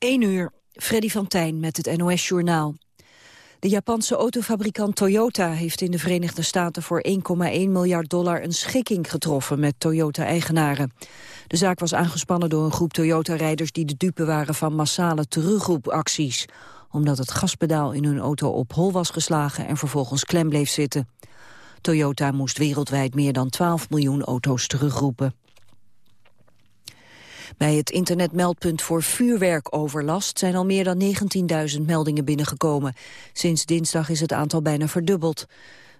1 uur, Freddy van Tijn met het NOS-journaal. De Japanse autofabrikant Toyota heeft in de Verenigde Staten voor 1,1 miljard dollar een schikking getroffen met Toyota-eigenaren. De zaak was aangespannen door een groep Toyota-rijders die de dupe waren van massale terugroepacties. Omdat het gaspedaal in hun auto op hol was geslagen en vervolgens klem bleef zitten. Toyota moest wereldwijd meer dan 12 miljoen auto's terugroepen. Bij het internetmeldpunt voor vuurwerkoverlast zijn al meer dan 19.000 meldingen binnengekomen. Sinds dinsdag is het aantal bijna verdubbeld.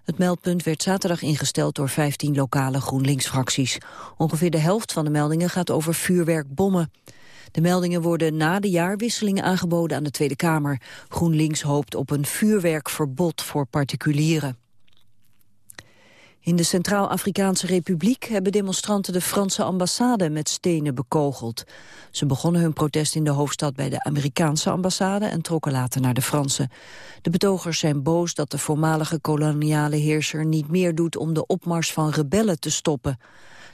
Het meldpunt werd zaterdag ingesteld door 15 lokale GroenLinks-fracties. Ongeveer de helft van de meldingen gaat over vuurwerkbommen. De meldingen worden na de jaarwisseling aangeboden aan de Tweede Kamer. GroenLinks hoopt op een vuurwerkverbod voor particulieren. In de Centraal-Afrikaanse Republiek hebben demonstranten de Franse ambassade met stenen bekogeld. Ze begonnen hun protest in de hoofdstad bij de Amerikaanse ambassade en trokken later naar de Franse. De betogers zijn boos dat de voormalige koloniale heerser niet meer doet om de opmars van rebellen te stoppen.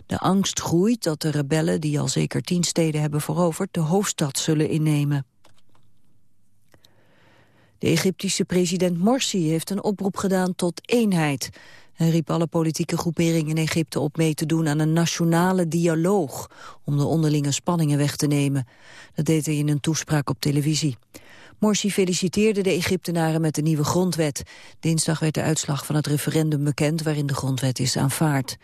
De angst groeit dat de rebellen, die al zeker tien steden hebben veroverd, de hoofdstad zullen innemen. De Egyptische president Morsi heeft een oproep gedaan tot eenheid. Hij riep alle politieke groeperingen in Egypte op mee te doen aan een nationale dialoog om de onderlinge spanningen weg te nemen. Dat deed hij in een toespraak op televisie. Morsi feliciteerde de Egyptenaren met de nieuwe grondwet. Dinsdag werd de uitslag van het referendum bekend waarin de grondwet is aanvaard.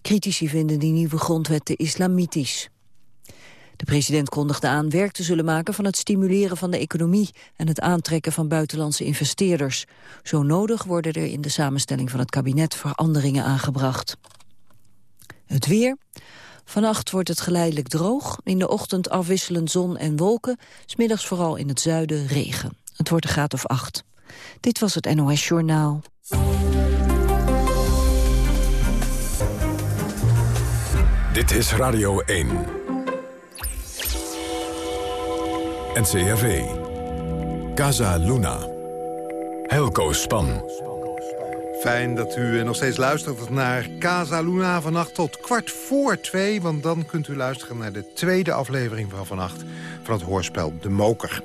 Critici vinden die nieuwe grondwet te islamitisch. De president kondigde aan werk te zullen maken van het stimuleren van de economie en het aantrekken van buitenlandse investeerders. Zo nodig worden er in de samenstelling van het kabinet veranderingen aangebracht. Het weer. Vannacht wordt het geleidelijk droog. In de ochtend afwisselend zon en wolken. Smiddags vooral in het zuiden regen. Het wordt een graad of acht. Dit was het NOS Journaal. Dit is Radio 1. NCRV. Casa Luna. Helco Span. Fijn dat u nog steeds luistert naar Casa Luna vannacht tot kwart voor twee. Want dan kunt u luisteren naar de tweede aflevering van vannacht van het hoorspel De Moker.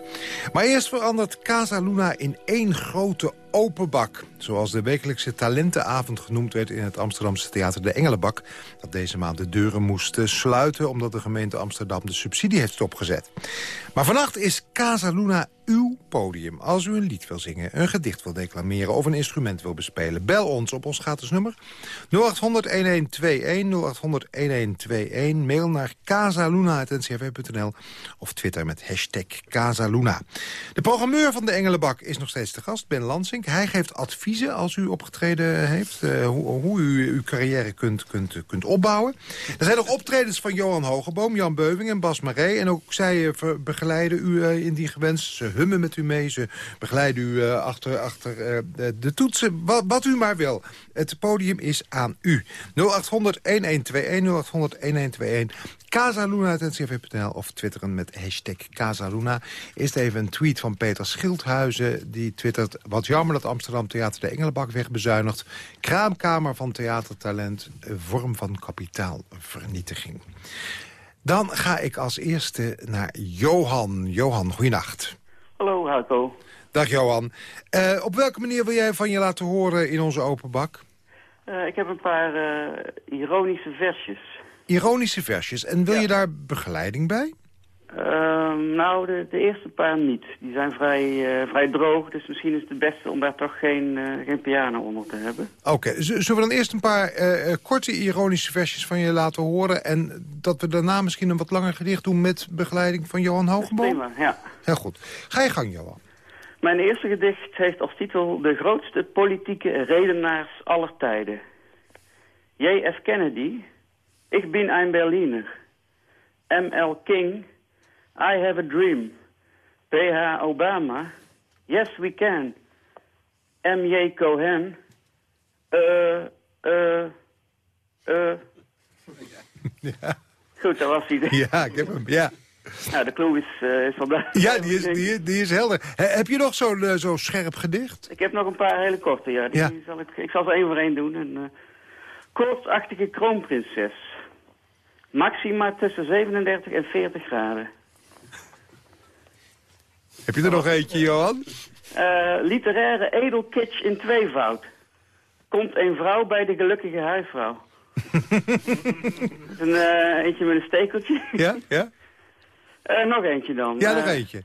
Maar eerst verandert Casa Luna in één grote open bak. Zoals de wekelijkse talentenavond genoemd werd in het Amsterdamse theater De Engelenbak. Dat deze maand de deuren moest sluiten omdat de gemeente Amsterdam de subsidie heeft stopgezet. Maar vannacht is Casa Luna uw podium. Als u een lied wil zingen, een gedicht wil declameren of een instrument wil bespelen. Bel ons op ons gratis nummer 0800-1121, 0800-1121. Mail naar casaluna.ncrv.nl of Twitter met hashtag Casaluna. De programmeur van de Engelenbak is nog steeds de gast, Ben Lansing. Hij geeft adviezen als u opgetreden heeft, uh, hoe, hoe, u uw carrière kunt, kunt, kunt opbouwen. Er zijn nog optredens van Johan Hogeboom, Jan Beuving en Bas Maree. En ook zij uh, begeleiden u uh, in die gewenst. Ze hummen met u mee, ze begeleiden u achter, achter de toetsen, wat, wat, u maar wil. Het podium is aan u. 0800 1121 0800 1121 Casaluna.ncv.nl of twitteren met hashtag Casaluna. Eerst even een tweet van Peter Schildhuizen. Die twittert, wat jammer dat Amsterdam Theater de Engelenbak wegbezuinigt. Kraamkamer van theatertalent, vorm van kapitaalvernietiging. Dan ga ik als eerste naar Johan. Johan, goeienacht. Hallo, Harco. Dag Johan. Uh, op welke manier wil jij van je laten horen in onze open bak? Uh, ik heb een paar uh, ironische versjes ironische versjes. En wil je daar begeleiding bij? Uh, nou, de, de, eerste paar niet. Die zijn vrij, uh, vrij droog, dus misschien is het het beste om daar toch geen, uh, geen piano onder te hebben. Oké, zullen we dan eerst een paar uh, korte ironische versjes van je laten horen... en dat we daarna misschien een wat langer gedicht doen met begeleiding van Johan Hogeboom? Prima, ja. Heel goed. Ga je gang, Johan. Mijn eerste gedicht heeft als titel... De grootste politieke redenaars aller tijden. J.F. Kennedy Ik bin ein Berliner. M.L. King, I have a dream. P.H. Obama, yes we can. M.J. Cohen, uh, uh, uh. Ja. Goed, dat was hij. Ja, ik heb hem, ja. Nou, de clue is, uh, is vandaag. Ja, die is, die, die is helder. heb je nog zo'n uh, zo scherp gedicht? Ik heb nog een paar hele korte, ja. Die, ja. Zal ik, ik zal ze één voor één doen. En, uh, kortachtige kroonprinses. Maxima tussen 37 en 40 graden. Heb je er nog eentje, Johan? Uh, literaire edelkitsch in tweevoud. Komt een vrouw bij de gelukkige huisvrouw. een, uh, eentje met een stekeltje. Ja, ja. Uh, nog eentje dan. Ja, nog eentje.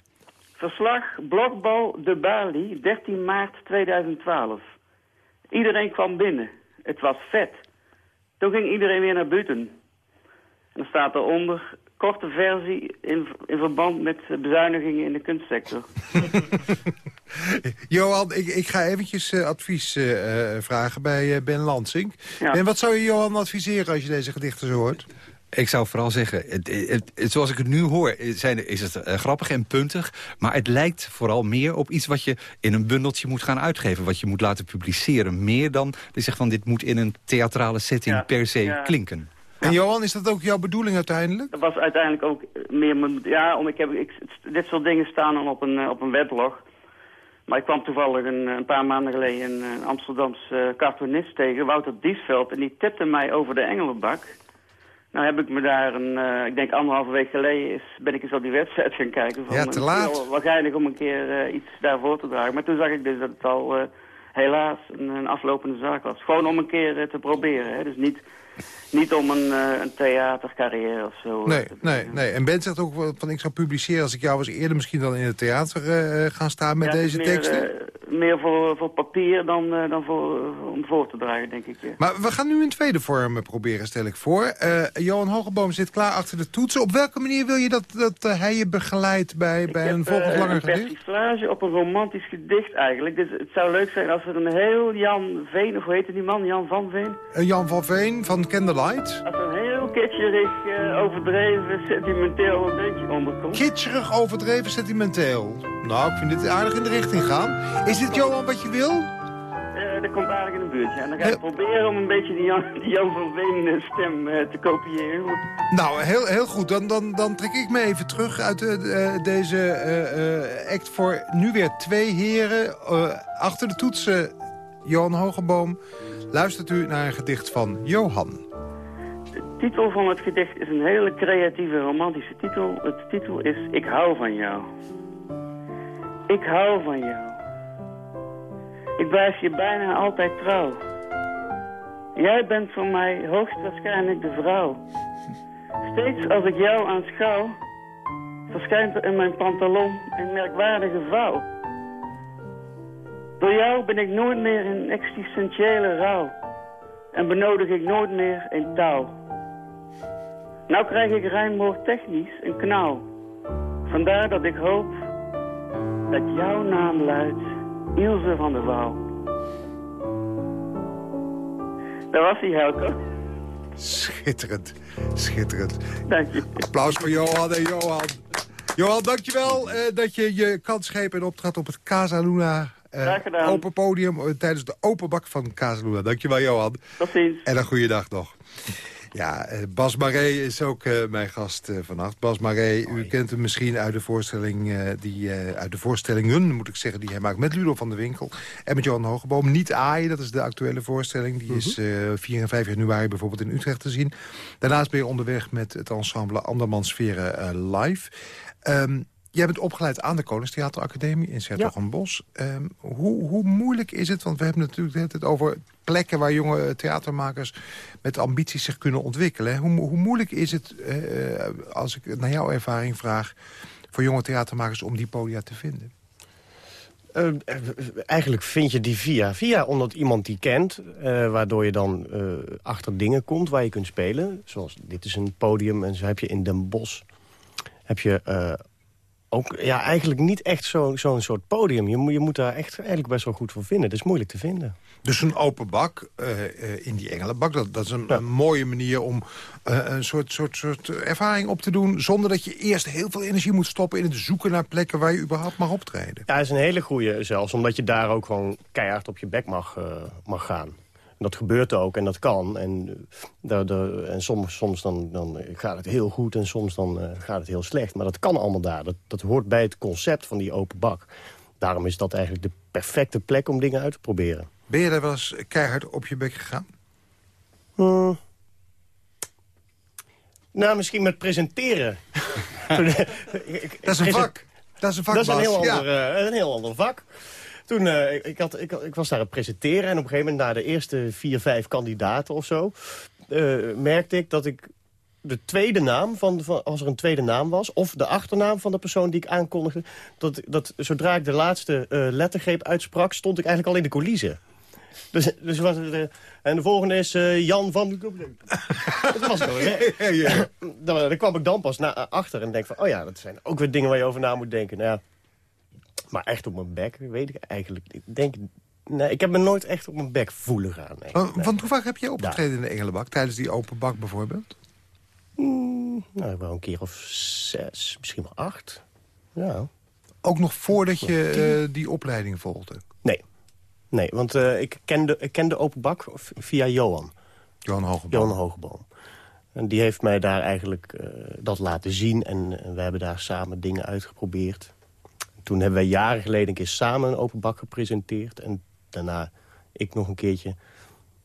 Verslag Blokbal de Bali, 13 maart 2012. Iedereen kwam binnen. Het was vet. Toen ging iedereen weer naar buiten. En dan staat eronder, korte versie in, in verband met bezuinigingen in de kunstsector. Johan, ik, ik ga eventjes uh, advies uh, vragen bij uh, Ben Lansing. Ja. En wat zou je Johan adviseren als je deze gedichten zo hoort? Ik zou vooral zeggen, het, het, zoals ik het nu hoor, zijn, is het uh, grappig en puntig. Maar het lijkt vooral meer op iets wat je in een bundeltje moet gaan uitgeven. Wat je moet laten publiceren. Meer dan je zegt van dit moet in een theatrale setting ja, per se ja. klinken. En Johan, is dat ook jouw bedoeling uiteindelijk? Dat was uiteindelijk ook meer mijn... Ja, om, ik heb, ik, dit soort dingen staan dan op een, eh, op een weblog. Maar ik kwam toevallig een, een paar maanden geleden een, een Amsterdamse uh, cartoonist tegen, Wouter Diesveld. En die tipte mij over de Engelenbak. Nou heb ik me daar, een, uh, ik denk anderhalve week geleden, is, ben ik eens op die website gaan kijken. Van, ja, te laat. Waarschijnlijk om een keer uh, iets daarvoor te dragen. Maar toen zag ik dus dat het al uh, helaas een, een, aflopende zaak was. Gewoon om een keer te proberen. Hè. Dus niet niet om een, uh, een theatercarrière of zo. Nee, nee, nee. En Ben zegt ook van ik zou publiceren als ik jou was eerder misschien dan in het theater uh, gaan staan met deze meer, teksten. Uh, meer voor, voor papier dan, dan voor, om voor te dragen, denk ik. Ja. Maar we gaan nu een tweede vorm proberen, stel ik voor. Johan Hogeboom zit klaar achter de toetsen. Op welke manier wil je dat, dat hij je begeleidt bij, bij een volgend langer gedicht? een persiflage op een romantisch gedicht eigenlijk. Dus het zou leuk zijn als er een heel Jan Veen, of hoe heette die man, Jan van Veen? Jan van Veen van Als er een heel kitscherig, uh, overdreven, sentimenteel een beetje onderkomt. Kitscherig, overdreven, sentimenteel. Nou, ik vind dit aardig in de richting gaan. Is dit Johan wat je wil? Uh, dat komt aardig in de buurt, ja. Dan ga ik proberen om een beetje die Jan, die Jan van Veen stem uh, te kopiëren. Nou, heel, heel goed. Dan, dan, dan trek ik me even terug uit uh, deze act voor nu weer twee heren. achter de toetsen, Johan Hogeboom. Luistert u naar een gedicht van Johan titel van het gedicht is een hele creatieve, romantische titel. Het titel is Ik hou van jou. Ik hou van jou. Ik blijf je bijna altijd trouw. Jij bent voor mij hoogstwaarschijnlijk de vrouw. Steeds als ik jou aanschouw, verschijnt er in mijn pantalon een merkwaardige vouw. Door jou ben ik nooit meer in existentiële rouw en benodig ik nooit meer een touw. Nou krijg ik technisch een knauw. Vandaar dat ik hoop dat jouw naam luidt Ilse van der Wouw. Daar was hij, Helco. Schitterend, schitterend. Dank je. Applaus voor Johan en Johan. Johan, dankjewel uh, dat je je kans greep en optrad op het Casa Luna uh, open podium... Uh, tijdens de open bak van Casa Luna. Dankjewel, Johan. Tot ziens. En een goede dag nog. Ja, eh, Bas Maré is ook uh, mijn gast uh, vannacht. Bas Maré, u kent hem misschien uit de, voorstelling, uh, die, uit de voorstellingen, moet ik zeggen, die hij maakt met Ludo van der Winkel. En met Johan Hogeboom. Niet aaien, dat is de actuele voorstelling. Die is 4 mhm. en 5 januari bijvoorbeeld in Utrecht te zien. Daarnaast ben je onderweg met het ensemble Andermansferen live. Um, Jij bent opgeleid aan de Koningstheateracademie in Sertogenbos. Ja. Um, hoe, hoe moeilijk is het, want we hebben natuurlijk het over plekken... waar jonge theatermakers met ambities zich kunnen ontwikkelen. Hoe, hoe moeilijk is het, uh, als ik naar jouw ervaring vraag... voor jonge theatermakers om die podia te vinden? Uh, eigenlijk vind je die via. Via omdat iemand die kent, uh, waardoor je dan uh, achter dingen komt waar je kunt spelen. Zoals, dit is een podium en zo heb je in Den Bosch... heb je ook ja, eigenlijk niet echt zo'n zo soort podium. Je, moet, je moet daar echt eigenlijk best wel goed voor vinden. Het is moeilijk te vinden. Dus een open bak uh, in die Engelenbak, dat, dat is een, een mooie manier om uh, een soort, soort, soort ervaring op te doen... zonder dat je eerst heel veel energie moet stoppen in het zoeken naar plekken waar je überhaupt mag optreden. Ja, dat is een hele goede zelfs, omdat je daar ook gewoon keihard op je bek mag, mag gaan dat gebeurt ook en dat kan. En, uh, en soms, soms dan, dan gaat het heel goed en soms dan uh, gaat het heel slecht. Maar dat kan allemaal daar. Dat, dat hoort bij het concept van die open bak. Daarom is dat eigenlijk de perfecte plek om dingen uit te proberen. Ben je daar wel eens keihard op je bek gegaan? Hmm. Nou, misschien met presenteren. dat is een vak. Dat is een vak, Dat is een heel, ander, eh, een heel ander vak. Toen, eh, ik, ik, had, ik, ik was daar aan het presenteren en op een gegeven moment... na de eerste vier, vijf kandidaten of zo... eh, merkte ik dat ik de tweede naam, van, van, als er een tweede naam was... of de achternaam van de persoon die ik aankondigde... dat, dat zodra ik de laatste eh, lettergreep uitsprak... stond ik eigenlijk al in de coulissen. Dus, dus was het, en de volgende is Jan van... dat was het. Ja, ja. Daar, daar kwam ik dan pas achter en denk van... oh ja, dat zijn ook weer dingen waar je over na moet denken. Nou ja, maar echt op mijn bek, weet ik eigenlijk. Ik denk, nee, ik heb me nooit echt op mijn bek voelen gaan. Nee. Want Nee. want hoe vaak heb je opgetreden in de Engelenbak? Tijdens die open bak bijvoorbeeld? Nou, wel een keer of zes, misschien wel acht. Ja. Ook nog voordat je eh, die opleiding volgde? Nee, nee want eh, ik, kende, ik kende Open Bak via Johan. Johan Hogeboom. Johan Hogeboom. En die heeft mij daar eigenlijk eh, dat laten zien. En eh, we hebben daar samen dingen uitgeprobeerd. Toen hebben wij jaren geleden een keer samen een open bak gepresenteerd. En daarna ik nog een keertje.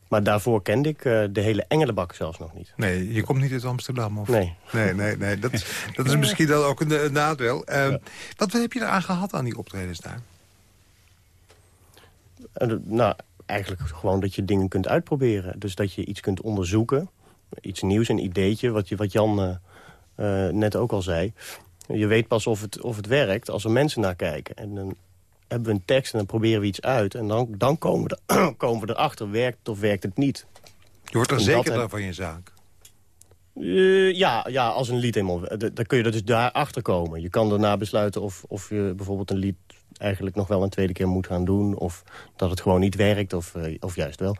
Maar daarvoor kende ik eh, de hele Engelenbak zelfs nog niet. Nee, je komt niet uit Amsterdam? Of? Nee. Nee, nee, nee. Dat, dat is misschien dan ook een, een nadeel. Eh, Wat heb je eraan gehad aan die optredens daar? Eh, nou, eigenlijk gewoon dat je dingen kunt uitproberen. Dus dat je iets kunt onderzoeken. Iets nieuws, een ideetje, wat, je, wat Jan net ook al zei. Je weet pas of het, of het werkt als er mensen naar kijken. En dan hebben we een tekst en dan proberen we iets uit. En dan, dan komen, we er, komen we erachter, werkt het of werkt het niet. Je wordt er zeker van je zaak. Eh, ja, ja, als een lied eenmaal... d- Dan kun je er dus daarachter komen. Je kan daarna besluiten of, of je bijvoorbeeld een lied... eigenlijk nog wel een tweede keer moet gaan doen. Of dat het gewoon niet werkt, of, eh, of juist wel.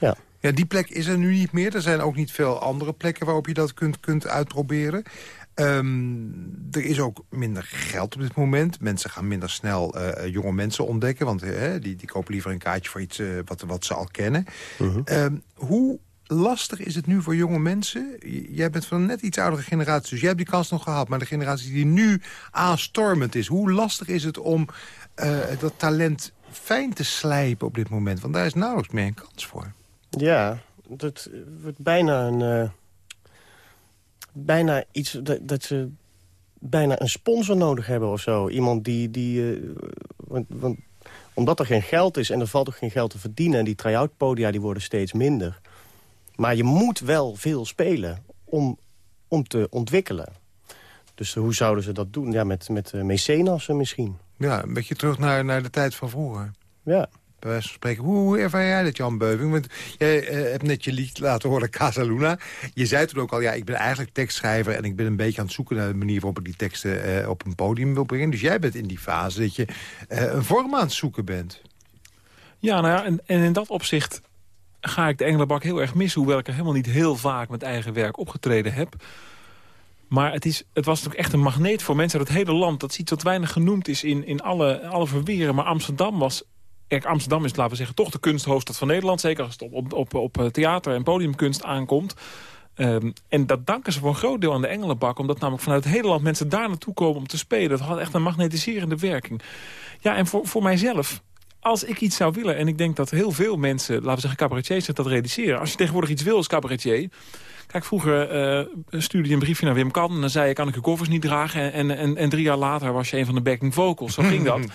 Ja. Ja, die plek is er nu niet meer. Er zijn ook niet veel andere plekken waarop je dat kunt, kunt uitproberen. Ehm, er is ook minder geld op dit moment. Mensen gaan minder snel eh, jonge mensen ontdekken. Want eh, die, die kopen liever een kaartje voor iets eh, wat, wat ze al kennen. Ehm, hoe lastig is het nu voor jonge mensen? Jij bent van een net iets oudere generatie, dus jij hebt die kans nog gehad. Maar de generatie die nu aanstormend is... hoe lastig is het om eh, dat talent fijn te slijpen op dit moment? Want daar is nauwelijks meer een kans voor. Ja, dat wordt bijna een... eh, bijna iets dat, dat ze bijna een sponsor nodig hebben of zo. Iemand die... die eh, want, want, omdat er geen geld is en er valt ook geen geld te verdienen... en die try-out podia die worden steeds minder. Maar je moet wel veel spelen om, om te ontwikkelen. Dus hoe zouden ze dat doen? Ja, met, met uh, mecenassen misschien. Ja, een beetje terug naar, naar de tijd van vroeger. Ja. Wijze van spreken. Hoe, hoe jij dat, Jan Beuving? Want jij eh, hebt net je lied laten horen, Casa Luna. Je zei toen ook al, ja, ik ben eigenlijk tekstschrijver... en ik ben een beetje aan het zoeken naar de manier waarop ik die teksten eh, op een podium wil brengen. Dus jij bent in die fase dat je eh, een vorm aan het zoeken bent. Ja, nou ja, en, en in dat opzicht ga ik de Engelenbak heel erg missen... hoewel ik er helemaal niet heel vaak met eigen werk opgetreden heb. Maar het, is, het was natuurlijk echt een magneet voor mensen uit het hele land. Dat is iets wat weinig genoemd is in, in alle, alle verweren. Maar Amsterdam was... Kijk, Amsterdam is, laten we zeggen, toch de kunsthoofdstad van Nederland. Zeker als het op, op, op, op theater en podiumkunst aankomt. Um, en dat danken ze voor een groot deel aan de Engelenbak. Omdat namelijk vanuit het hele land mensen daar naartoe komen om te spelen. Dat had echt een magnetiserende werking. Ja, en voor, voor mijzelf als ik iets zou willen, en ik denk dat heel veel mensen, laten we zeggen cabaretiers, zich dat realiseren. Als je tegenwoordig iets wil als cabaretier. Kijk, vroeger uh, stuurde je een briefje naar Wim Kan en dan zei je, kan ik je koffers niet dragen? En, en, en drie jaar later was je een van de backing vocals. Zo ging dat.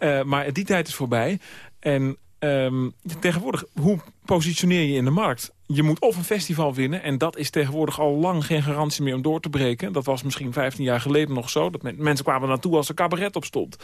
yeah. uh, maar die tijd is voorbij. En um, tegenwoordig, hoe positioneer je in de markt? Je moet of een festival winnen, en dat is tegenwoordig al lang geen garantie meer om door te breken. Dat was misschien 15 jaar geleden nog zo. Dat mensen kwamen naartoe als er cabaret op stond.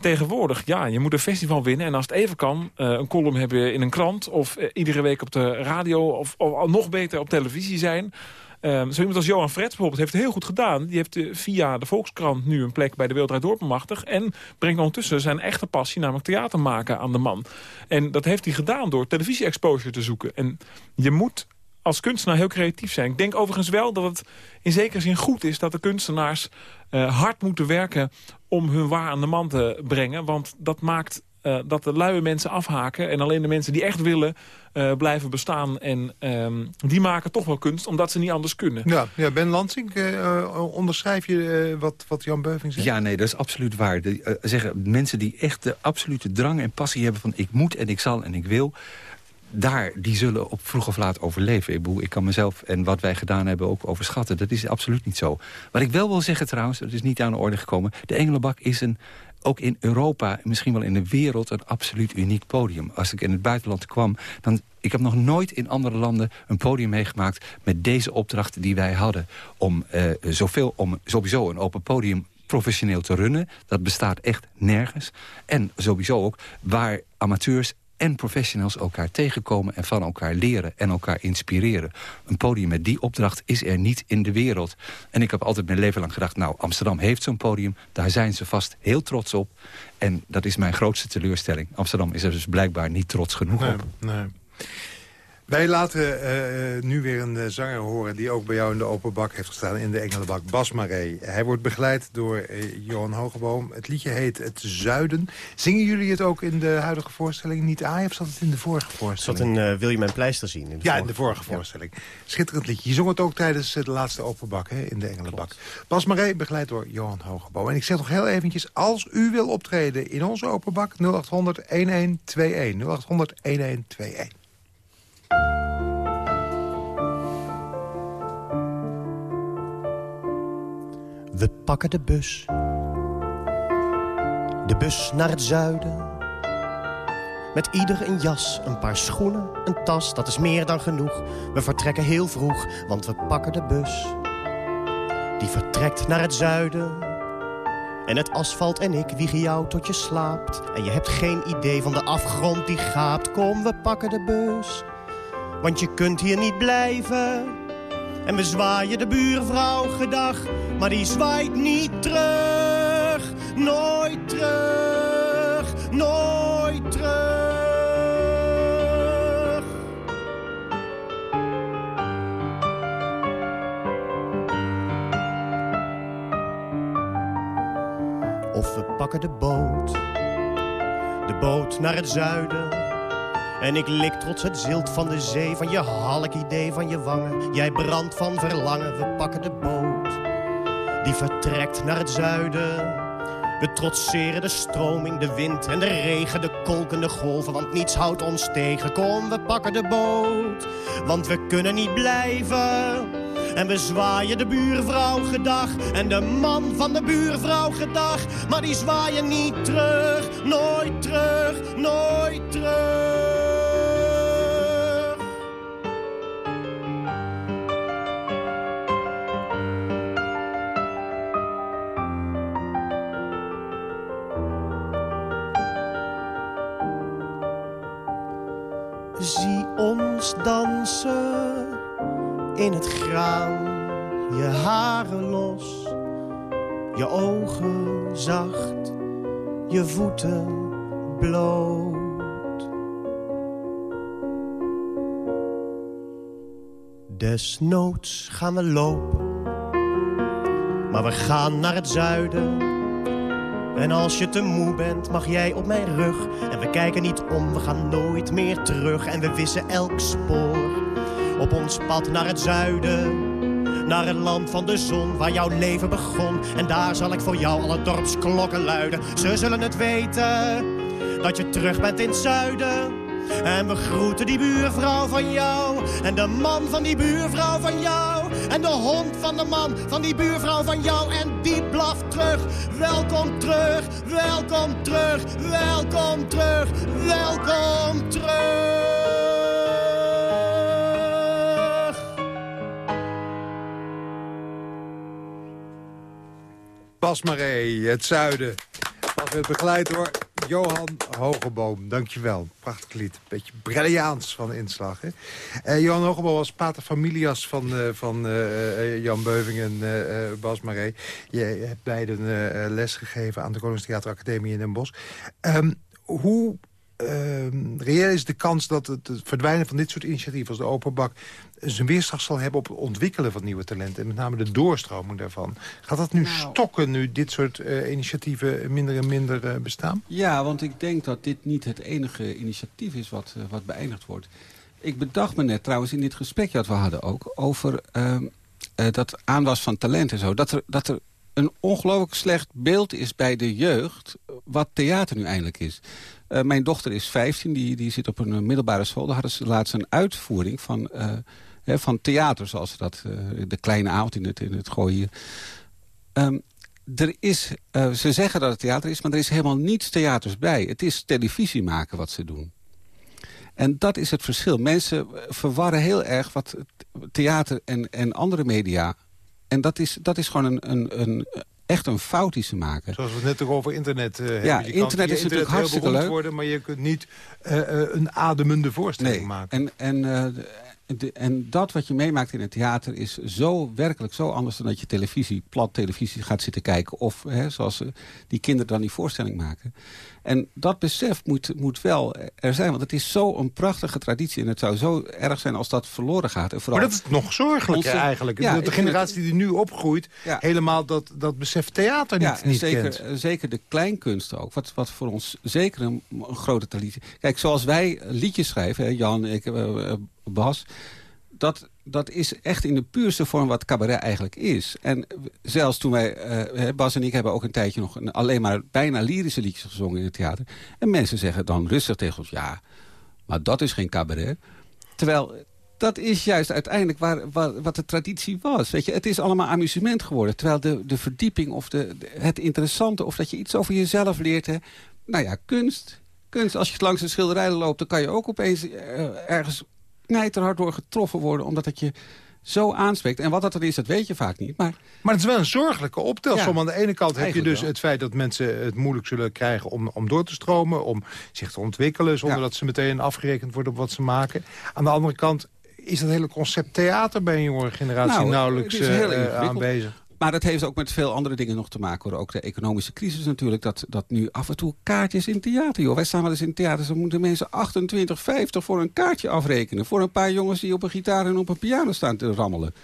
Tegenwoordig, ja, je moet een festival winnen. En als het even kan, uh, een column hebben in een krant... of uh, iedere week op de radio of, of nog beter op televisie zijn... Um, zo iemand als Johan Frets bijvoorbeeld heeft het heel goed gedaan. Die heeft uh, via de Volkskrant nu een plek bij de Wereld Draait Door en brengt ondertussen zijn echte passie, namelijk theater maken, aan de man. En dat heeft hij gedaan door televisie-exposure te zoeken. En je moet als kunstenaar heel creatief zijn. Ik denk overigens wel dat het in zekere zin goed is... dat de kunstenaars hard moeten werken om hun waar aan de man te brengen. Want dat maakt uh, dat de luie mensen afhaken... en alleen de mensen die echt willen uh, blijven bestaan. En um, die maken toch wel kunst, omdat ze niet anders kunnen. Ja, ja Ben Lansing, uh, onderschrijf je wat, wat Jan Beuving zegt? Ja, nee, dat is absoluut waar. De, zeggen, mensen die echt de absolute drang en passie hebben van... ik moet en ik zal en ik wil daar, die zullen op vroeg of laat overleven. Ik, ik kan mezelf en wat wij gedaan hebben ook overschatten. Dat is absoluut niet zo. Wat ik wel wil zeggen trouwens, dat is niet aan de orde gekomen... de Engelenbak is een ook in Europa, misschien wel in de wereld... een absoluut uniek podium. Als ik in het buitenland kwam, dan... Ik heb nog nooit in andere landen een podium meegemaakt... met deze opdracht die wij hadden. Om, uh, zoveel, om sowieso een open podium professioneel te runnen. Dat bestaat echt nergens. En sowieso ook waar amateurs en professionals elkaar tegenkomen en van elkaar leren en elkaar inspireren. Een podium met die opdracht is er niet in de wereld. En ik heb altijd mijn leven lang gedacht, nou, Amsterdam heeft zo'n podium. Daar zijn ze vast heel trots op. En dat is mijn grootste teleurstelling. Amsterdam is er dus blijkbaar niet trots genoeg nee, op. Nee. Wij laten uh, nu weer een uh, zanger horen die ook bij jou in de open bak heeft gestaan... in de Engelenbak, Bas Maré. Hij wordt begeleid door uh, Johan Hogeboom. Het liedje heet Het Zuiden. Zingen jullie het ook in de huidige voorstelling niet aan? Of zat het in de vorige voorstelling? Zat in Wil je mijn pleister zien? In ja, in de vorige voorstelling. Schitterend liedje. Je zong het ook tijdens de laatste open bak hè, in de Engelenbak. Bas Maré, begeleid door Johan Hogeboom. En ik zeg nog heel eventjes, als u wil optreden in onze open bak... 0800-1121. 0800-1121. We pakken de bus. De bus naar het zuiden. Met ieder een jas, een paar schoenen, een tas, dat is meer dan genoeg. We vertrekken heel vroeg, want we pakken de bus. Die vertrekt naar het zuiden. En het asfalt en ik wiegen jou tot je slaapt. En je hebt geen idee van de afgrond die gaapt. Kom, we pakken de bus. Want je kunt hier niet blijven. En we zwaaien de buurvrouw gedag, maar die zwaait niet terug. Nooit terug, nooit terug. Of we pakken de boot, de boot naar het zuiden en ik lik trots het zilt van de zee, van je halk idee van je wangen. Jij brandt van verlangen, we pakken de boot. Die vertrekt naar het zuiden. We trotseren de stroming, de wind en de regen, de kolkende golven. Want niets houdt ons tegen. Kom, we pakken de boot, want we kunnen niet blijven. En we zwaaien de buurvrouw gedag en de man van de buurvrouw gedag. Maar die zwaaien niet terug, nooit terug, nooit terug. Desnoods gaan we lopen, maar we gaan naar het zuiden. En als je te moe bent, mag jij op mijn rug. En we kijken niet om, we gaan nooit meer terug. En we wissen elk spoor op ons pad naar het zuiden. Naar het land van de zon, waar jouw leven begon. En daar zal ik voor jou alle dorpsklokken luiden. Ze zullen het weten, dat je terug bent in het zuiden. En we groeten die buurvrouw van jou. En de man van die buurvrouw van jou. En de hond van de man van die buurvrouw van jou. En die blaft terug. Welkom terug, welkom terug, welkom terug, welkom terug. Bas Maré, het zuiden. Bas werd begeleid door Johan Hogeboom. Dankjewel. Prachtig lied. Beetje Brilliaans van inslag. Hè? Uh, Johan Hogeboom was pater familias van, uh, van uh, Jan Beuving en Bas Maré. Je hebt beiden les gegeven aan de Koningstheater Academie in Den Bosch. Um, hoe uh, reëel is de kans dat het, verdwijnen van dit soort initiatieven als de Open Bak... zijn weerslag zal hebben op het ontwikkelen van nieuwe talenten... en met name de doorstroming daarvan. Gaat dat nu nou, stokken, nu dit soort uh, initiatieven minder en minder uh, bestaan? Ja, want ik denk dat dit niet het enige initiatief is wat, wat beëindigd wordt. Ik bedacht me net trouwens in dit gesprek dat we hadden ook... over ehm, dat aanwas van talent en zo. Dat er, dat er een ongelooflijk slecht beeld is bij de jeugd... wat theater nu eindelijk is. Eh, mijn dochter is 15, die, die zit op een eh, middelbare school. Daar hadden ze laatst een uitvoering van, uh, hè, van theater, zoals dat, de kleine avond in het, in het gooien. Um, er is, ze zeggen dat het theater is, maar er is helemaal niets theaters bij. Het is televisie maken wat ze doen. En dat is het verschil. Mensen verwarren heel erg wat theater en, en andere media... En dat is, dat is gewoon een, een, een, echt een fout die ze maken. Zoals we het net ook over internet uh, ja, hebben. Je internet is natuurlijk hartstikke leuk. Worden, maar je kunt niet uh, een ademende voorstelling nee. maken. En, en, de, en dat wat je meemaakt in het theater is zo werkelijk zo anders... dan dat je televisie, plat televisie gaat zitten kijken... of hè, zoals die kinderen dan die voorstelling maken. En dat besef moet, moet wel er zijn, want het is zo een prachtige traditie. En het zou zo erg zijn als dat verloren gaat. En vooral maar dat is nog zorgelijker eigenlijk. Ja, de generatie die nu opgroeit, helemaal dat, dat besef theater niet, niet zeker, kent. Zeker de kleinkunsten ook, wat, wat voor ons zeker een, grote traditie... Kijk, zoals wij liedjes schrijven, hè, Jan, ik, uh, Bas dat, dat is echt in de puurste vorm wat cabaret eigenlijk is. En zelfs toen wij, uh, Bas en ik hebben ook een tijdje nog een, alleen maar bijna lyrische liedjes gezongen in het theater. En mensen zeggen dan rustig tegen ons, ja, maar dat is geen cabaret. Terwijl dat is juist uiteindelijk waar, wat de traditie was. Weet je, het is allemaal amusement geworden. Terwijl de, de verdieping of de, het interessante of dat je iets over jezelf leert. Hè, nou ja, kunst. Kunst, als je langs de schilderijen loopt, dan kan je ook opeens uh, ergens knijterhard door getroffen worden... omdat het je zo aanspreekt. En wat dat dan is, dat weet je vaak niet. Maar, maar het is wel een zorgelijke optelsom. Ja, Aan de ene kant heb je dus het feit dat mensen het moeilijk zullen krijgen... om, om door te stromen, om zich te ontwikkelen... zonder dat ze meteen afgerekend worden op wat ze maken. Aan de andere kant is dat hele concept theater bij een jonge generatie nou, nauwelijks uh, aanwezig. Maar dat heeft ook met veel andere dingen nog te maken. Hoor. Ook de economische crisis natuurlijk. Dat, dat nu af en toe kaartjes in theater. Joh. Wij staan wel eens in theater. Dan moeten mensen 28, 50 voor een kaartje afrekenen. Voor een paar jongens die op een gitaar en op een piano staan te rammelen.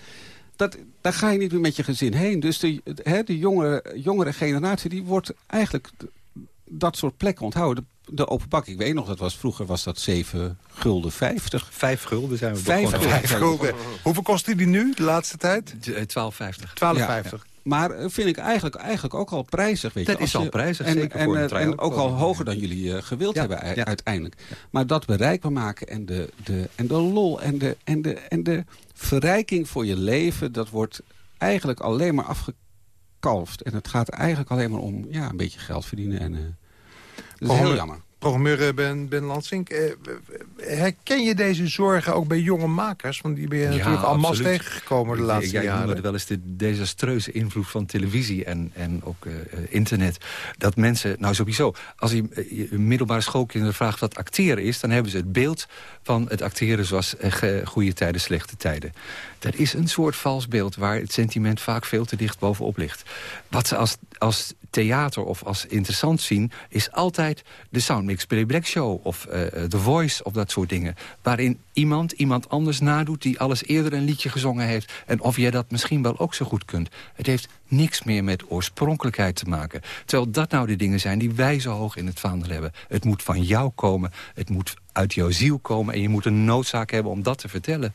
Dat, daar ga je niet meer met je gezin heen. Dus de, de jongere, jongere generatie die wordt eigenlijk dat soort plekken onthouden de open bak, ik weet nog, dat was, vroeger was dat 7 gulden 50. 5 gulden zijn we Vijf, vijf gulden. Hoeveel kostte die nu, de laatste tijd? 12,50. 12,50. Ja, Maar eh, vind ik eigenlijk, eigenlijk ook al prijzig. Weet dat je, is al prijzig, en, zeker en, voor een En ook al hoger dan jullie uh, gewild hebben uiteindelijk. Maar dat bereikbaar maken en de, de, en de lol en de, en, de, en de verrijking voor je leven... dat wordt eigenlijk alleen maar afgekalfd. En het gaat eigenlijk alleen maar om ja, een beetje geld verdienen en... Uh, dat is heel jammer. Programmeur eh, Ben, ben Lansink, eh, herken je deze zorgen ook bij jonge makers? Want die ben je natuurlijk allemaal tegengekomen de laatste ja, jaren. Ik noemde wel eens de desastreuze invloed van televisie en, en ook uh, internet. Dat mensen, nou sowieso, als je uh, middelbare schoolkinderen vraagt wat acteren is... dan hebben ze het beeld van het acteren zoals uh, goede tijden, slechte tijden. Dat is een soort vals beeld waar het sentiment vaak veel te dicht bovenop ligt. Wat ze als, als theater of als interessant zien... is altijd de Soundmix Playback Show of uh, The Voice of dat soort dingen. Waarin iemand iemand anders nadoet die alles eerder een liedje gezongen heeft... en of jij dat misschien wel ook zo goed kunt. Het heeft niks meer met oorspronkelijkheid te maken. Terwijl dat nou de dingen zijn die wij zo hoog in het vaandel hebben. Het moet van jou komen, het moet uit jouw ziel komen... en je moet een noodzaak hebben om dat te vertellen.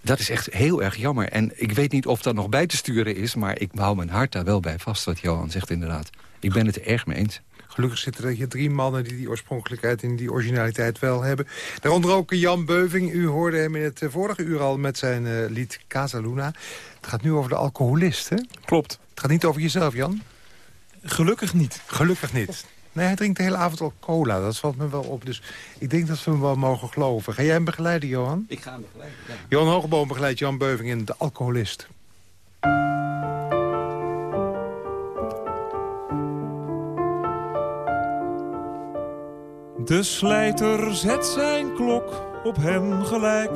Dat is echt heel erg jammer. En ik weet niet of dat nog bij te sturen is... maar ik hou mijn hart daar wel bij vast, wat Johan zegt inderdaad. Ik ben het er erg mee eens. Gelukkig zitten er hier drie mannen die die oorspronkelijkheid en die originaliteit wel hebben. Daaronder ook Jan Beuving. U hoorde hem in het vorige uur al met zijn uh, lied Casa Luna. Het gaat nu over de alcoholist, hè? Klopt. Het gaat niet over jezelf, Jan? Gelukkig niet. Gelukkig niet. Nee, hij drinkt de hele avond al cola. Dat valt me wel op. Dus ik denk dat we hem wel mogen geloven. Ga jij hem begeleiden, Johan? Ik ga hem begeleiden, ja. Johan Hogeboom begeleidt Jan Beuving in De Alcoholist. De slijter zet zijn klok op hem gelijk.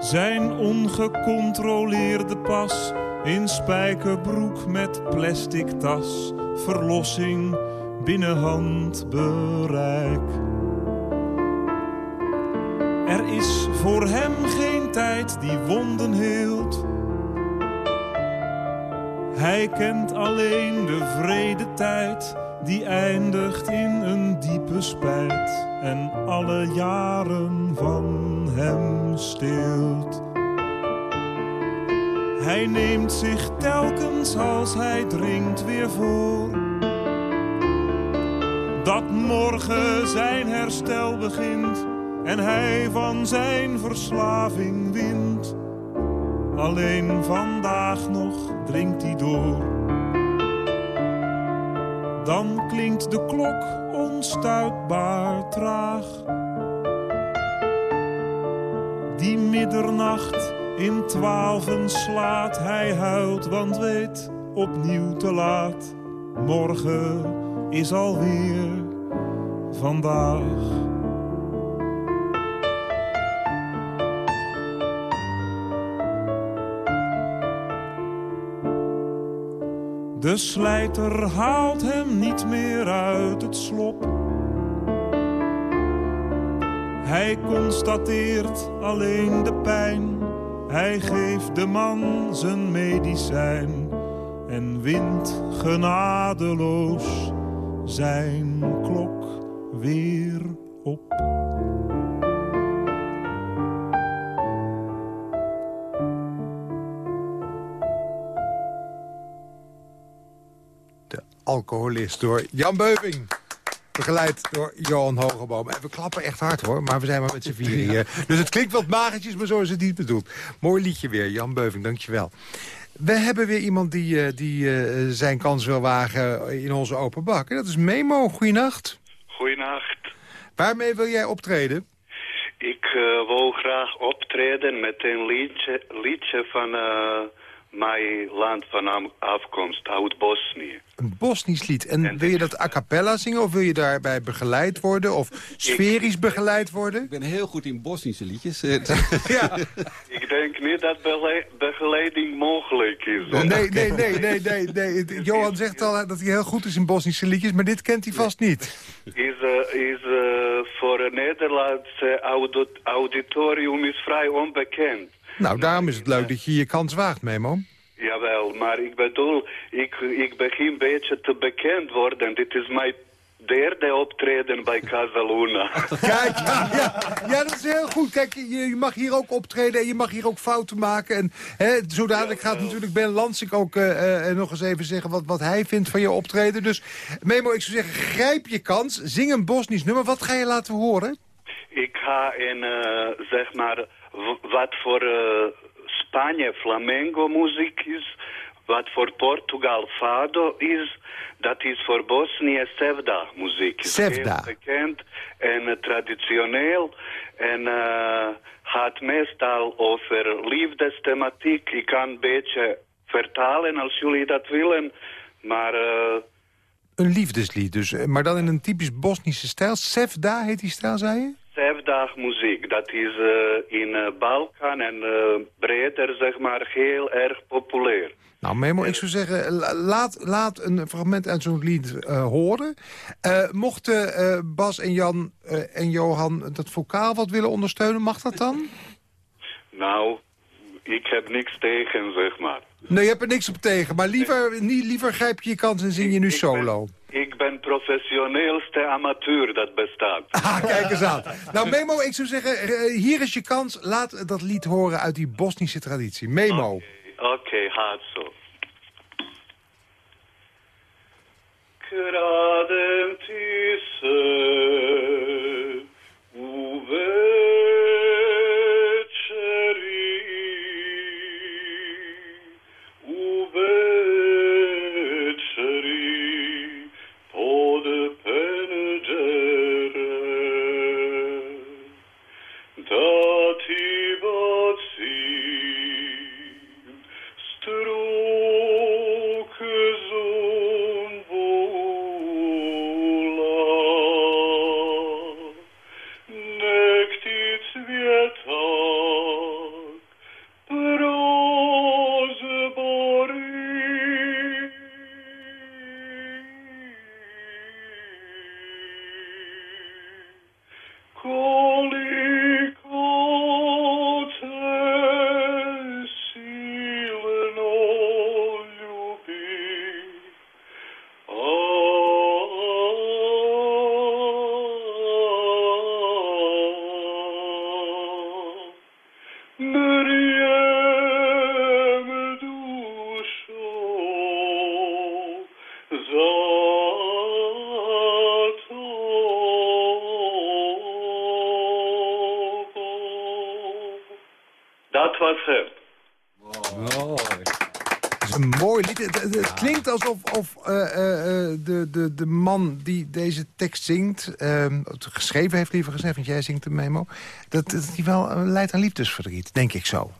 Zijn ongecontroleerde pas in spijkerbroek met plastic tas verlossing binnen handbereik. Er is voor hem geen tijd die wonden heelt. Hij kent alleen de vrede tijd die eindigt in een diepe spijt en alle jaren van hem steelt. Hij neemt zich telkens als hij drinkt weer voor. dat morgen zijn herstel begint en hij van zijn verslaving wint. Alleen vandaag nog drinkt hij door. Dan klinkt de klok onstuitbaar traag. Die middernacht in twaalfen slaat, hij huilt, want weet opnieuw te laat. Morgen is alweer vandaag. De slijter haalt hem niet meer uit het slop. Hij constateert alleen de pijn. Hij geeft de man zijn medicijn. En wint genadeloos zijn klok weer op. Alcoholist door Jan Beuving. Begeleid door Johan Hogeboom. En we klappen echt hard hoor, maar we zijn maar met z'n vieren hier. Dus het klinkt wat magertjes, maar zo is het niet bedoeld. Mooi liedje weer, Jan Beuving, dankjewel. We hebben weer iemand die, uh, die uh, zijn kans wil wagen in onze open bak. En dat is Memo. Goeienacht. Goeienacht. Waarmee wil jij optreden? Ik uh, wil graag optreden met een liedje, liedje van mijn land van afkomst, Oud-Bosnië. Een Bosnisch lied. En, wil je dat a cappella zingen of wil je daarbij begeleid worden? Of sferisch begeleid worden? Ik ben heel goed in Bosnische liedjes. ja. Ik denk niet dat begeleiding mogelijk is. Nee, nee, nee, nee, nee, nee. Johan zegt al dat hij heel goed is in Bosnische liedjes, maar dit kent hij vast niet. Is, uh, is uh, voor het Nederlandse auditorium is vrij onbekend. Nou, daarom is het leuk dat je je kans waagt, Memo. Jawel, maar ik bedoel, ik, ik begin een beetje te bekend worden. Dit is mijn derde optreden bij Casaluna. Kijk, ja, ja, ja, dat is heel goed. Kijk, je, je, mag hier ook optreden en je mag hier ook fouten maken. En hè, zo dadelijk gaat natuurlijk Ben Lansing ook uh, uh, nog eens even zeggen wat, wat hij vindt van je optreden. Dus Memo, ik zou zeggen, grijp je kans. Zing een Bosnisch nummer. Wat ga je laten horen? Ik ga in, uh, zeg maar, wat voor Spanje flamengo muziek is, wat voor Portugal fado is, dat is voor Bosnië sevda muziek. Sevda. Bekend en uh, traditioneel en uh, gaat meestal over liefdesthematiek. Ik kan een beetje vertalen als jullie dat willen, maar... Uh, een liefdeslied dus, maar dan in een typisch Bosnische stijl. Sevda heet die stijl, zei je? Sevdag muziek. Dat is uh, in uh, Balkan en uh, breder, zeg maar, heel erg populair. Nou, Memo, ik zou zeggen, laat, laat een fragment uit zo'n lied horen. mochten Bas en Jan en Johan dat vocaal wat willen ondersteunen, mag dat dan? Nou, ik heb niks tegen, zeg maar. Nee, je hebt er niks op tegen. Maar liever, niet, liever grijp je je kans en zing je nu solo. Ik ben professioneelste amateur dat bestaat. Ah, kijk eens aan. Nou, Memo, ik zou zeggen, eh, hier is je kans. Laat dat lied horen uit die Bosnische traditie. Memo. Oké, okay, okay, gaat zo. Kradem ti se of, eh, eh, eh, de, de, de man die deze tekst zingt... ehm, geschreven heeft liever gezegd, want jij zingt de memo... dat, dat hij wel leidt aan liefdesverdriet, denk ik zo.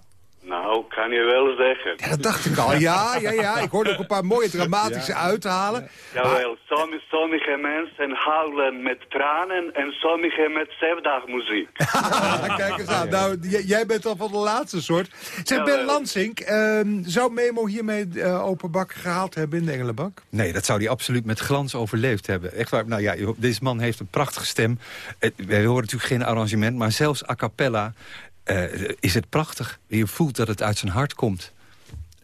Kan je wel zeggen. Ja, dat dacht ik al. Ja, ja, ja. Ik hoorde ook een paar mooie dramatische uithalen. Jawel, sommige, sommige mensen huilen met tranen en sommige met zeefdagmuziek. Ah, kijk eens aan. Nou, jij bent al van de laatste soort. Zeg, Ben. Lansink, ehm, zou Memo hiermee eh, open bak gehaald hebben in de Engelenbak? Nee, dat zou hij absoluut met glans overleefd hebben. Echt waar. Nou ja, deze man heeft een prachtige stem. Eh, Wij horen natuurlijk geen arrangement, maar zelfs a cappella is het prachtig. Je voelt dat het uit zijn hart komt.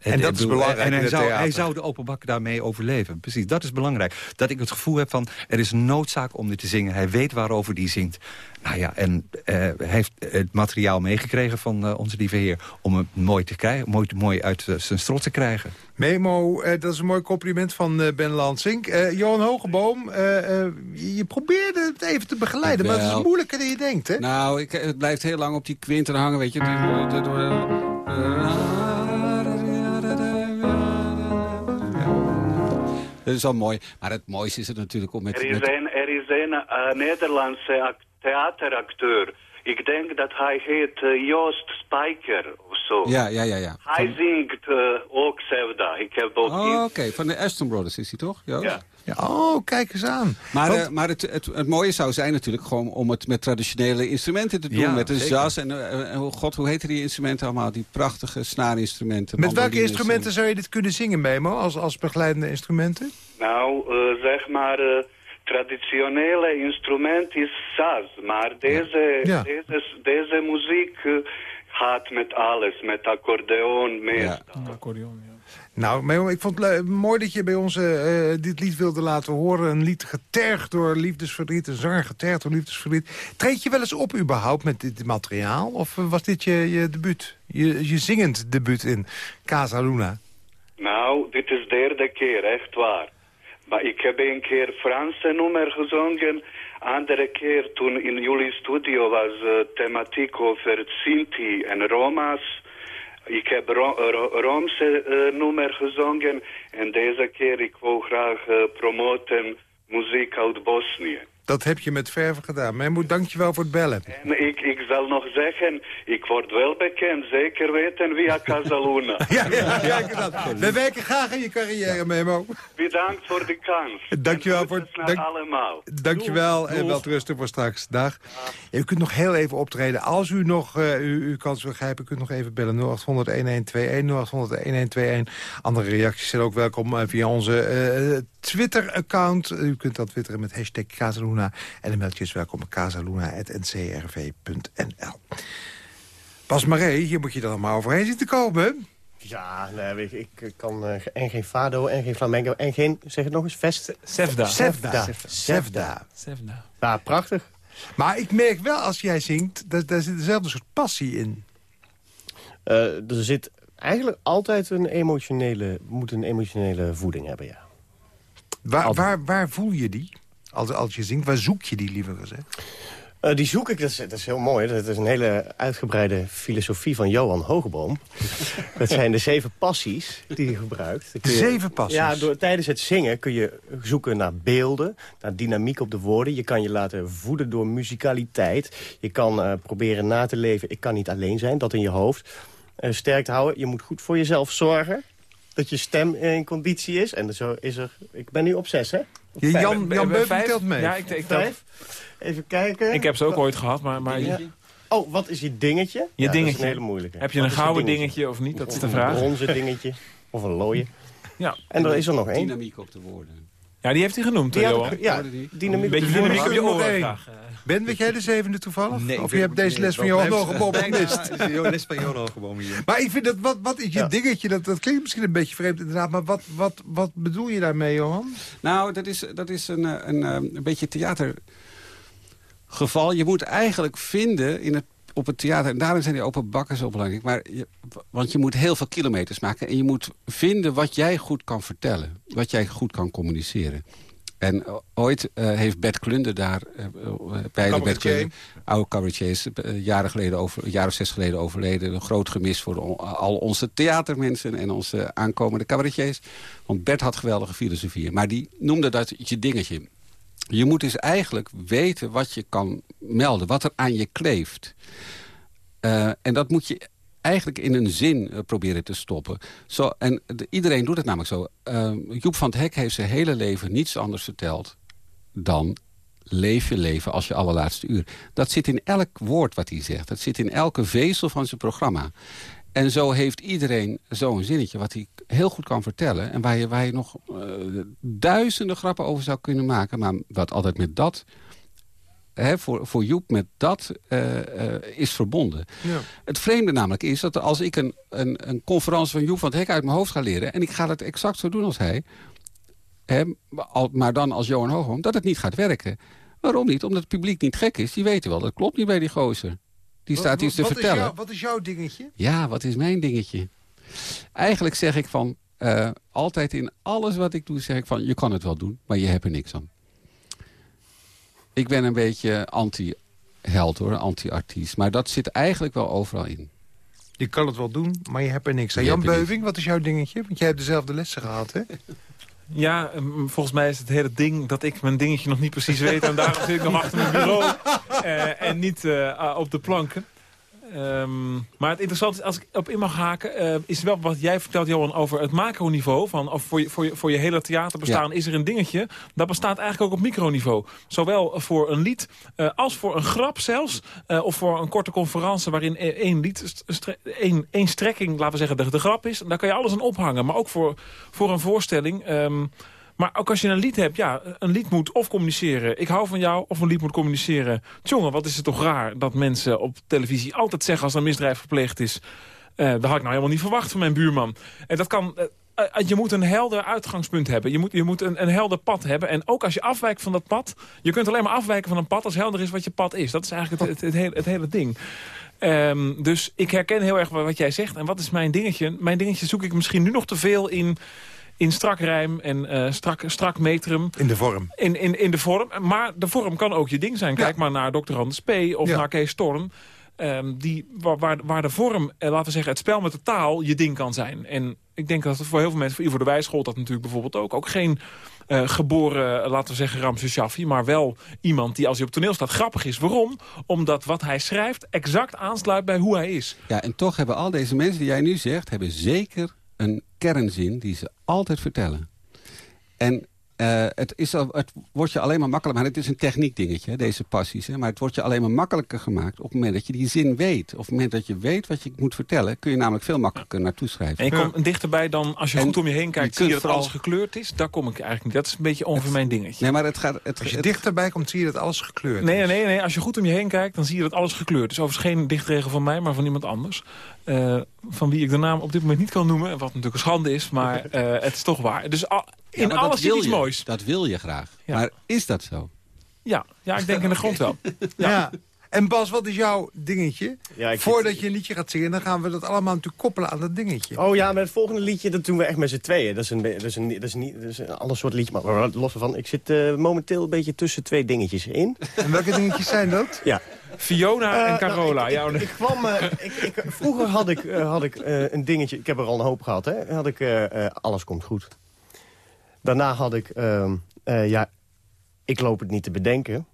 En dat is belangrijk En hij zou, hij zou de open bak daarmee overleven. Precies, dat is belangrijk. Dat ik het gevoel heb van, er is een noodzaak om dit te zingen. Hij weet waarover hij zingt. Nou ja, en eh, heeft het materiaal meegekregen van eh, onze lieve heer... om het mooi, te krijgen, mooi, mooi uit eh, zijn strot te krijgen. Memo, eh, dat is een mooi compliment van eh, Ben Lansink. Eh, Johan Hogeboom, eh, eh, je probeerde het even te begeleiden... maar het is moeilijker dan je denkt, hè? Nou, ik, het blijft heel lang op die kwinten hangen, weet je. Dat is al mooi. Maar het mooiste is het natuurlijk om met... Er is met een, er is een eh, Nederlandse ac- theateracteur. Ik denk dat hij heet eh, Joost Spijker of zo. ja, ja, ja, ja. Hij zingt eh, ook Sevda. Ik heb ook Oh, Oké, van de Aston Brothers is hij toch? Joost? Ja. Ja, oh, kijk eens aan. Maar, Want- eh, maar het, het, het mooie zou zijn natuurlijk gewoon om het met traditionele instrumenten te doen. Ja, met een zeker. jazz en, eh, en oh god, hoe heten die instrumenten allemaal? Die prachtige snaarinstrumenten. met welke instrumenten en- zou je dit kunnen zingen, Memo, als, als begeleidende instrumenten? Nou, eh, zeg maar, eh, traditionele instrument is saz. Maar deze, Ja. deze, deze muziek eh, gaat met alles. Met accordeon, meestal. Een accordeon, ja. Nou, ik vond het mooi dat je bij ons eh, eh, dit lied wilde laten horen. Een lied getergd door liefdesverdriet, een zanger getergd door liefdesverdriet. Treed je wel eens op überhaupt met dit materiaal? Of eh, was dit je, je debuut? Je, je zingend debuut in Casa Luna? Nou, dit is de derde keer, echt waar. Maar ik heb een keer Franse nummer gezongen. Andere keer toen in jullie studio was uh, thematiek over Sinti en Roma's. Ik heb Ro Ro Roomse uh, nummer gezongen. En deze keer ik wil graag uh, promoten muziek uit Bosnië. Dat heb je met verven gedaan. Memo, dank je wel voor het bellen. En ik, ik zal nog zeggen, ik word wel bekend, zeker weten via Casaluna. Ja, ja, aan. We werken graag in je carrière, Memo. Bedankt voor de kans. Dankjewel En voor- naar dank- allemaal. Dankjewel en wel rusten voor straks. Dag. Ja, u kunt nog heel even optreden. Als u nog uh, uw, uw kans wil grijpen, u kunt nog even bellen. 0800-1121, 0800-1121. Andere reacties zijn ook welkom uh, via onze uh, Twitter-account. U kunt dan twitteren met hashtag Casaluna. En de mailtje is welkom casaluna.ncrv.nl. Bas Maré, hier moet je dan maar overheen zien te komen. Ja, nee, ik, ik kan uh, en geen fado en geen flamenco en geen, zeg het nog eens, vest... Sevda. Sevda. Sevda. Sevda. Ja, prachtig. Maar ik merk wel als jij zingt, dat, daar zit dezelfde soort passie in. Uh, er zit eigenlijk altijd een emotionele, moet een emotionele voeding hebben, ja. Waar, waar, waar voel je die als, als je zingt? Waar zoek je die liever gezegd? Uh, die zoek ik, dat is, dat is heel mooi. Dat is een hele uitgebreide filosofie van Johan Hogeboom. dat zijn de zeven passies die hij gebruikt. De zeven passies? Ja, door, tijdens het zingen kun je zoeken naar beelden, naar dynamiek op de woorden. Je kan je laten voeden door muzikaliteit. Je kan uh, proberen na te leven, ik kan niet alleen zijn, dat in je hoofd. Uh, sterk te houden, je moet goed voor jezelf zorgen. Dat je stem in conditie is. En zo is er... Ik ben nu op zes, hè? Jan, Jan, Jan Beuven telt mee. Ja, ik, ik vijf. Even kijken. Ik heb ze ook ooit gehad, maar... maar ja. Oh, wat is je dingetje? Je ja, dingetje. Dat is een hele moeilijke. Heb je wat een gouden dingetje? dingetje of niet? Dat is de vraag. Een bronzen dingetje. Of een looie. Ja. En er is er nog één. Dynamiek op de woorden. Ja, die heeft hij genoemd, die Johan. Ja, dynamiek Beetje op de dynamiek op je oren graag. Ben, weet jij de zevende toevallig? Nee, of je hebt deze les van Johan Hogeboom gemist? les van Johan Hogeboom hier. Maar ik vind dat, wat, wat is je Ja. dingetje? Dat, dat klinkt misschien een beetje vreemd inderdaad. Maar wat, wat, wat bedoel je daarmee, Johan? Nou, dat is, dat is een, eh, een, een, een beetje theatergeval. Je moet eigenlijk vinden in het, op het theater... en daarom zijn die open bakken zo belangrijk. Maar je, want je moet heel veel kilometers maken... en je moet vinden wat jij goed kan vertellen. Wat jij goed kan communiceren. En ooit heeft Bert Klunder daar bij de Bert Klunder, oude cabaretiers, jaren geleden over, een jaar of zes geleden overleden. Een groot gemis voor al onze theatermensen en onze aankomende cabaretiers. Want Bert had geweldige filosofie. Maar die noemde dat je dingetje. Je moet dus eigenlijk weten wat je kan melden, wat er aan je kleeft. En dat moet je eigenlijk in een zin uh, proberen te stoppen. Zo, en de, iedereen doet het namelijk zo. Uh, Joep van het Hek heeft zijn hele leven niets anders verteld... dan leef je leven als je allerlaatste uur. Dat zit in elk woord wat hij zegt. Dat zit in elke vezel van zijn programma. En zo heeft iedereen zo'n zinnetje wat hij heel goed kan vertellen... en waar je, waar je nog uh, duizenden grappen over zou kunnen maken... maar wat altijd met dat Voor, voor Joep met dat uh, uh, is verbonden. Ja. Het vreemde namelijk is dat als ik een, een, een conferentie van Joep van het Hek uit mijn hoofd ga leren... en ik ga het exact zo doen als hij, maar dan als Johan Hoogholm... dat het niet gaat werken. Waarom niet? Omdat het publiek niet gek is. Die weten wel, dat klopt niet bij die gozer. Die staat iets te wat vertellen. Is jou, wat is jouw dingetje? Ja, wat is mijn dingetje? Eigenlijk zeg ik van... Uh, altijd in alles wat ik doe, zeg ik van... je kan het wel doen, maar je hebt er niks aan. Ik ben een beetje anti-held hoor, anti-artiest. Maar dat zit eigenlijk wel overal in. Je kan het wel doen, maar je hebt er niks aan. Jan Beuving, wat is jouw dingetje? Want jij hebt dezelfde lessen gehad, hè? Ja, volgens mij is het hele ding dat ik mijn dingetje nog niet precies weet. En daarom zit ik nog achter mijn bureau uh, en niet uh, op de planken. Um, maar het interessante is, als ik op in mag haken... Uh, is wel wat jij vertelt, Johan, over het macroniveau. Van, of voor, je, voor, je, voor je hele theaterbestaan ja. is er een dingetje. Dat bestaat eigenlijk ook op microniveau. Zowel voor een lied uh, als voor een grap zelfs. Uh, of voor een korte conferentie waarin één lied, één, één strekking, laten we zeggen, de, de grap is. Daar kan je alles aan ophangen. Maar ook voor, voor een voorstelling... Um, maar ook als je een lied hebt, ja, een lied moet of communiceren... ik hou van jou, of een lied moet communiceren... Tjonge, wat is het toch raar dat mensen op televisie altijd zeggen... als er een misdrijf gepleegd is... Uh, dat had ik nou helemaal niet verwacht van mijn buurman. En dat kan... Uh, je moet een helder uitgangspunt hebben. Je moet, je moet een, een helder pad hebben. En ook als je afwijkt van dat pad... je kunt alleen maar afwijken van een pad als helder is wat je pad is. Dat is eigenlijk het, het, hele, het hele ding. Um, dus ik herken heel erg wat jij zegt. En wat is mijn dingetje? Mijn dingetje zoek ik misschien nu nog te veel in in strak rijm en uh, strak, strak metrum. In de vorm. In, in, in de vorm. Maar de vorm kan ook je ding zijn. Kijk ja. maar naar Dr. Anders P. of ja. naar Kees Storm. Um, die, waar, waar de vorm, eh, laten we zeggen, het spel met de taal je ding kan zijn. En ik denk dat het voor heel veel mensen, voor Ivo de Wijs gold dat natuurlijk bijvoorbeeld ook. Ook geen uh, geboren, laten we zeggen, Ramses Shaffi, maar wel iemand die als hij op toneel staat grappig is. Waarom? Omdat wat hij schrijft exact aansluit bij hoe hij is. Ja, en toch hebben al deze mensen die jij nu zegt, hebben zeker een kernzin die ze altijd vertellen. En uh, het, is al, het wordt je alleen maar makkelijker... maar het is een techniek dingetje, deze passies. Hè, maar het wordt je alleen maar makkelijker gemaakt... op het moment dat je die zin weet. Op het moment dat je weet wat je moet vertellen... kun je namelijk veel makkelijker naartoe schrijven. En je komt dichterbij dan, als je en goed om je heen kijkt... je zie je dat vooral... alles gekleurd is. Daar kom ik eigenlijk niet. Dat is een beetje ongeveer mijn dingetje. Nee, maar het gaat, het, als je het, dichterbij komt, zie je dat alles gekleurd nee, is. Nee, nee, als je goed om je heen kijkt... dan zie je dat alles gekleurd is. Overigens geen dichtregel van mij, maar van iemand anders. Uh, van wie ik de naam op dit moment niet kan noemen. Wat natuurlijk een schande is, maar uh, het is toch waar. Dus al, in ja, alles zit iets je, moois. Dat wil je graag. Ja. Maar is dat zo? Ja, ja ik denk in de grond wel. Ja. ja. En Bas, wat is jouw dingetje? Ja, Voordat je een liedje gaat zingen, dan gaan we dat allemaal natuurlijk koppelen aan dat dingetje. Oh ja, met het volgende liedje, dat doen we echt met z'n tweeën. Dat is een, dat is een, dat is niet, dat is een ander soort liedje. Maar los ervan, ik zit uh, momenteel een beetje tussen twee dingetjes in. En welke dingetjes zijn dat? Ja. Fiona uh, en Carola. Nou, ik, ik, ik, kwam, uh, ik, vroeger had ik, had ik een dingetje, ik heb er al een hoop gehad, hè. Had ik, alles komt goed. Daarna had ik, uh, uh, ja, ik loop het niet te bedenken.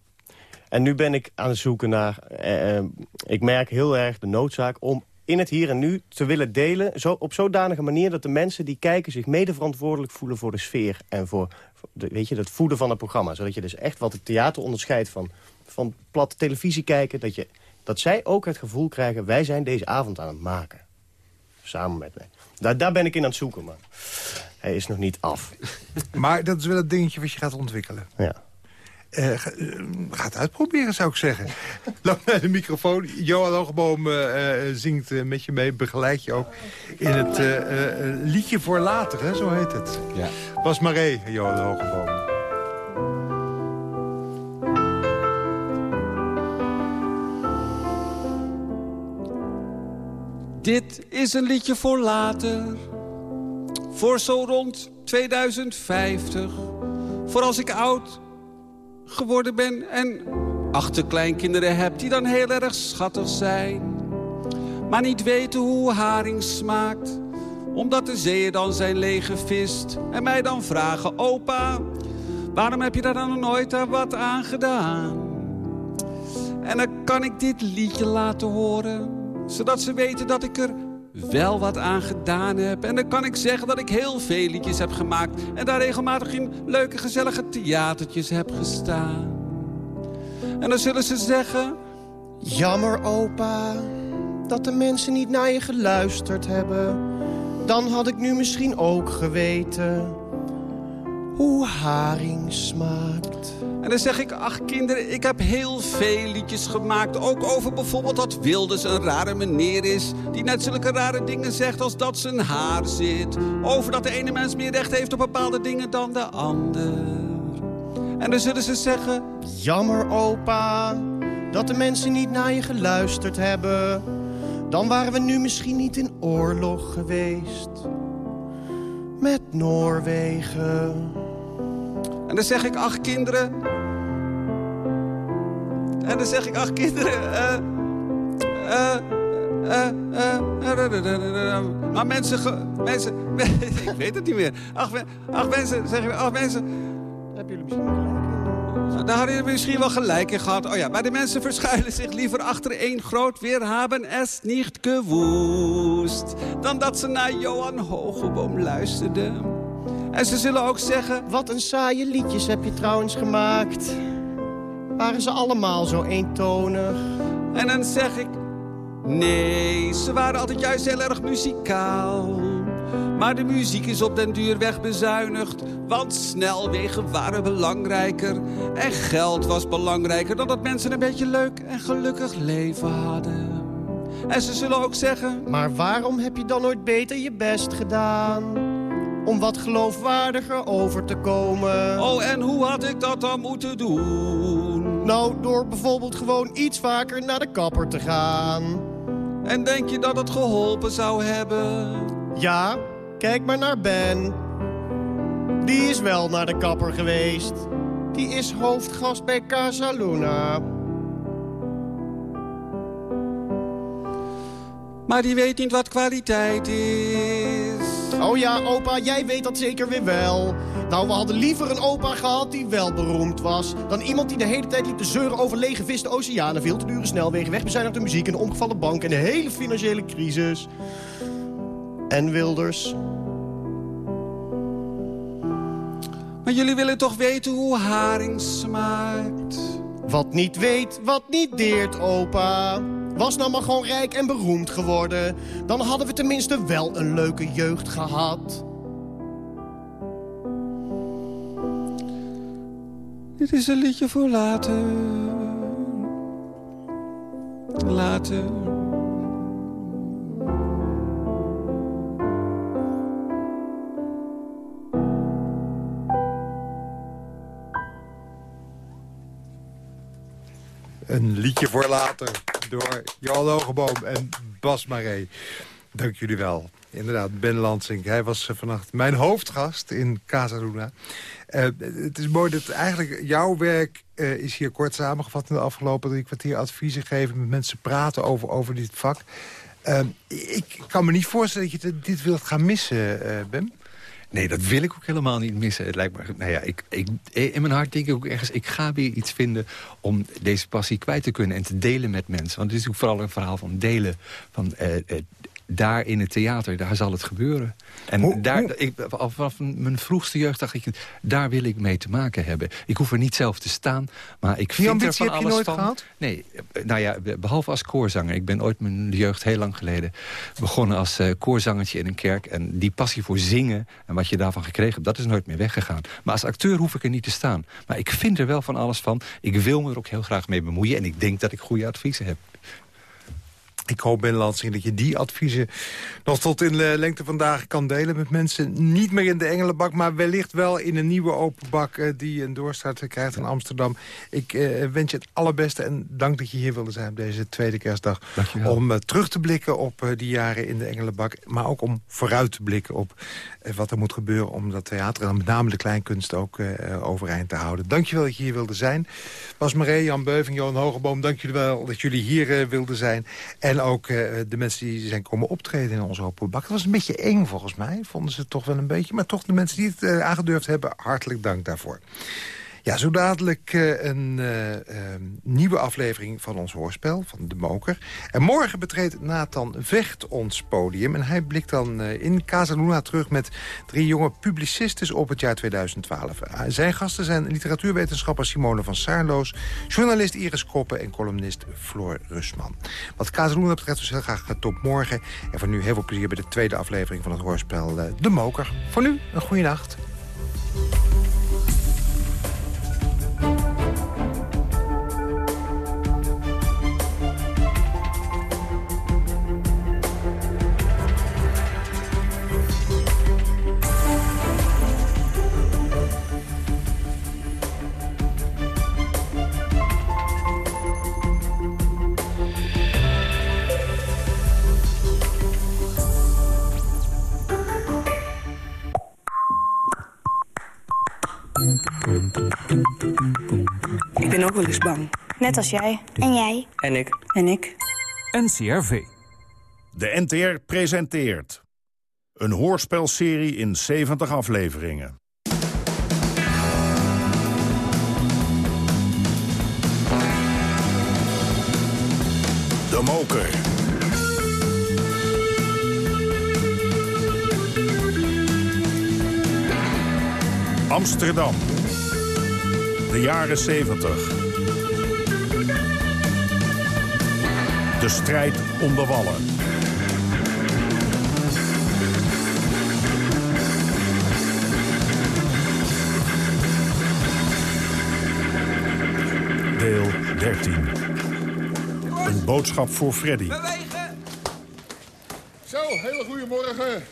En nu ben ik aan het zoeken naar, uh, ik merk heel erg de noodzaak om in het hier en nu te willen delen... Zo, op zodanige manier dat de mensen die kijken zich mede verantwoordelijk voelen voor de sfeer... en voor, voor de, weet je, het voeden van het programma. Zodat je dus echt wat het theater onderscheidt van, van plat televisie kijken... Dat, je, dat zij ook het gevoel krijgen, wij zijn deze avond aan het maken. Samen met mij. Daar, daar ben ik in aan het zoeken, maar hij is nog niet af. Maar dat is wel het dingetje wat je gaat ontwikkelen. Ja. Uh, ga, uh, ga, het uitproberen, zou ik zeggen. Loop naar de microfoon. Johan Hogeboom uh, zingt met je mee, begeleidt je ook... in het liedje voor later, hè? zo heet het. Ja. Was Maré, Johan Hogeboom. Dit is een liedje voor later... voor zo rond 2050 Voor als ik oud geworden ben en achterkleinkinderen heb... die dan heel erg schattig zijn. Maar niet weten hoe haring smaakt. Omdat de zeeën dan zijn lege vist. En mij dan vragen, opa... waarom heb je daar dan nooit wat aan gedaan? En dan kan ik dit liedje laten horen. Zodat ze weten dat ik er wel wat aan gedaan heb. En dan kan ik zeggen dat ik heel veel liedjes heb gemaakt. En daar regelmatig in leuke gezellige theatertjes heb gestaan. En dan zullen ze zeggen... Jammer, opa, dat de mensen niet naar je geluisterd hebben. Dan had ik nu misschien ook geweten hoe haring smaakt. En dan zeg ik, ach kinderen, ik heb heel veel liedjes gemaakt. Ook over bijvoorbeeld dat Wilders een rare meneer is... die net zulke rare dingen zegt als dat zijn haar zit. Over dat de ene mens meer recht heeft op bepaalde dingen dan de ander. En dan zullen ze zeggen... Jammer, opa, dat de mensen niet naar je geluisterd hebben. Dan waren we nu misschien niet in oorlog geweest. Met Noorwegen. En dan zeg ik, ach kinderen... En dan zeg ik, ach kinderen... maar mensen, mensen, ik weet het niet meer. Ach, ach mensen, zeg ik, ach mensen, hebben jullie misschien gelijk in? Daar hadden jullie misschien wel gelijk in gehad. Oh ja, maar de mensen verschuilen zich liever achter één groot weer hebben es niet gewoest. Dan dat ze naar Johan Hogeboom luisterden. En ze zullen ook zeggen... Wat een saaie liedjes heb je trouwens gemaakt. Waren ze allemaal zo eentonig? En dan zeg ik... Nee, ze waren altijd juist heel erg muzikaal. Maar de muziek is op den duur wegbezuinigd. Want snelwegen waren belangrijker. En geld was belangrijker dan dat mensen een beetje leuk en gelukkig leven hadden. En ze zullen ook zeggen... Maar waarom heb je dan nooit beter je best gedaan? Om wat geloofwaardiger over te komen. Oh, en hoe had ik dat dan moeten doen? Nou, door bijvoorbeeld gewoon iets vaker naar de kapper te gaan. En denk je dat het geholpen zou hebben? Ja, kijk maar naar Ben. Die is wel naar de kapper geweest. Die is hoofdgast bij Casa Luna. Maar die weet niet wat kwaliteit is. Oh ja, opa, jij weet dat zeker weer wel. Nou, we hadden liever een opa gehad die wel beroemd was... dan iemand die de hele tijd liep te zeuren over lege vis, de oceanen... veel te dure snelwegen, wegbezuinigde muziek en de omgevallen bank... en de hele financiële crisis. En Wilders. Maar jullie willen toch weten hoe haring smaakt? Wat niet weet, wat niet deert, opa. Was nou maar gewoon rijk en beroemd geworden. Dan hadden we tenminste wel een leuke jeugd gehad. Dit is een liedje voor later. Later. Een liedje voor later door Johan Hogeboom en Bas Maré. Dank jullie wel. Inderdaad, Ben Lansing. Hij was vannacht mijn hoofdgast in Casa Luna. Uh, het is mooi dat eigenlijk jouw werk uh, is hier kort samengevat... in de afgelopen drie kwartier adviezen geven... met mensen praten over, over dit vak. Ik kan me niet voorstellen dat je dit wilt gaan missen, Ben. Nee, dat wil ik ook helemaal niet missen. Het lijkt me, nou ja, ik, ik, in mijn hart denk ik ook ergens... ik ga weer iets vinden om deze passie kwijt te kunnen... en te delen met mensen. Want het is ook vooral een verhaal van delen. Van, uh, uh, daar in het theater, daar zal het gebeuren. En hoe, daar, hoe? Ik, vanaf mijn vroegste jeugd dacht ik... daar wil ik mee te maken hebben. Ik hoef er niet zelf te staan, maar ik vind er van heb alles nooit van. gehad? Nee, nou ja, behalve als koorzanger. Ik ben ooit mijn jeugd heel lang geleden begonnen als uh, koorzangertje in een kerk. En die passie voor zingen en wat je daarvan gekregen hebt... dat is nooit meer weggegaan. Maar als acteur hoef ik er niet te staan. Maar ik vind er wel van alles van. Ik wil me er ook heel graag mee bemoeien. En ik denk dat ik goede adviezen heb. Ik hoop, Ben Lansing, dat je die adviezen nog tot in de lengte vandaag kan delen met mensen. Niet meer in de Engelenbak, maar wellicht wel in een nieuwe open bak... Uh, die een doorstart krijgt in Amsterdam. Ik uh, wens je het allerbeste en dank dat je hier wilde zijn op deze tweede kerstdag. Om uh, terug te blikken op die jaren in de Engelenbak... maar ook om vooruit te blikken op wat er moet gebeuren... om dat theater en met name de kleinkunst ook overeind te houden. Dank je wel dat je hier wilde zijn. Was Maree, Jan Beuving, Johan Hogeboom, dank jullie wel dat jullie hier wilden zijn. En en ook uh, de mensen die zijn komen optreden in onze open. Dat was een beetje eng volgens mij, vonden ze toch wel een beetje. Maar toch de mensen die het uh, aangedurfd hebben, hartelijk dank daarvoor. Ja, zo dadelijk uh, een uh, uh, nieuwe aflevering van ons hoorspel, van De Moker. En morgen betreedt Nathan Vecht ons podium. En hij blikt dan in Casa Luna terug met drie jonge publicistes op het jaar 2012. zijn gasten zijn literatuurwetenschapper Simone van Saarloos... journalist Iris Koppen en columnist Floor Rusman. Wat Casa Luna betreft dus heel graag tot morgen. En voor nu heel veel plezier bij de tweede aflevering van het hoorspel De Moker. Voor nu, een goede nacht. Ben ook wel eens bang. Net als jij. En jij. En ik. En ik. NCRV. De NTR presenteert... een hoorspelserie in 70 afleveringen. De Moker. Amsterdam. De jaren 70. De strijd om de wallen. Deel 13. Een boodschap voor Freddy. Zo, hele goede morgen.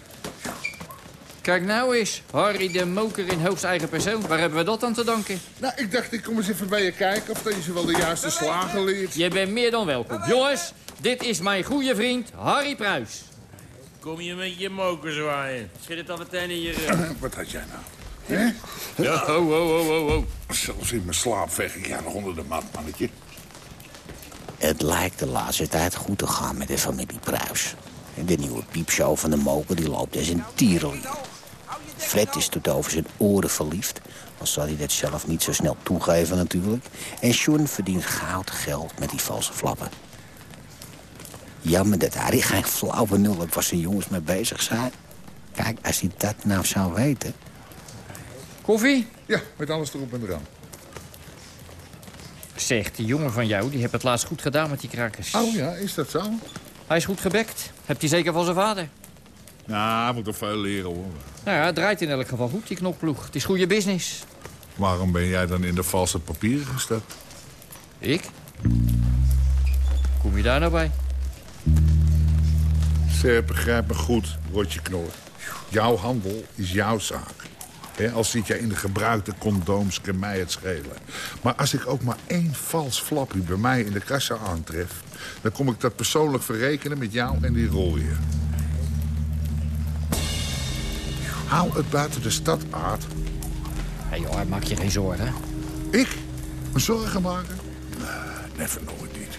Kijk nou eens, Harry de Moker in hoogst eigen persoon. Waar hebben we dat aan te danken? Nou, ik dacht, ik kom eens even bij je kijken of deze wel de juiste slagen leert. Je bent meer dan welkom. Jongens, dit is mijn goede vriend Harry Pruis. Kom je met je moker zwaaien? Schud het al meteen in je rug. Wat had jij nou? Hè? Ja, ho, ho, ho, ho, ho. Zelfs in mijn slaap veeg ik jou nog onder de mat, mannetje. Het lijkt de laatste tijd goed te gaan met de familie Pruis. De nieuwe piepshow van de moker die loopt als een tierenlier. Fred is tot over zijn oren verliefd. Al zal hij dat zelf niet zo snel toegeven natuurlijk. En John verdient goud geld met die valse flappen. Jammer dat Harry geen flauwe nul heeft waar zijn jongens mee bezig zijn. Kijk, als hij dat nou zou weten... Koffie? Ja, met alles erop en eraan. Zeg, die jongen van jou, die heeft het laatst goed gedaan met die krakers. Oh ja, is dat zo? Hij is goed gebekt. Hebt hij zeker van zijn vader? Nou, moet nog veel leren, hoor. Nou ja, het draait in elk geval goed, die knopploeg. Het is goede business. Waarom ben jij dan in de valse papieren gestapt? Ik? Kom je daar nou bij? Zeg, begrijp me goed, Rotje Knor. Jouw handel is jouw zaak. He, als zit jij in de gebruikte condooms, kan mij het schelen. Maar als ik ook maar één vals flapje bij mij in de kassa aantref... dan kom ik dat persoonlijk verrekenen met jou en die rooier. Haal het buiten de stad, Aard. Hé hey joh, maak je geen zorgen. Ik? Me zorgen maken? Nee, never nooit niet.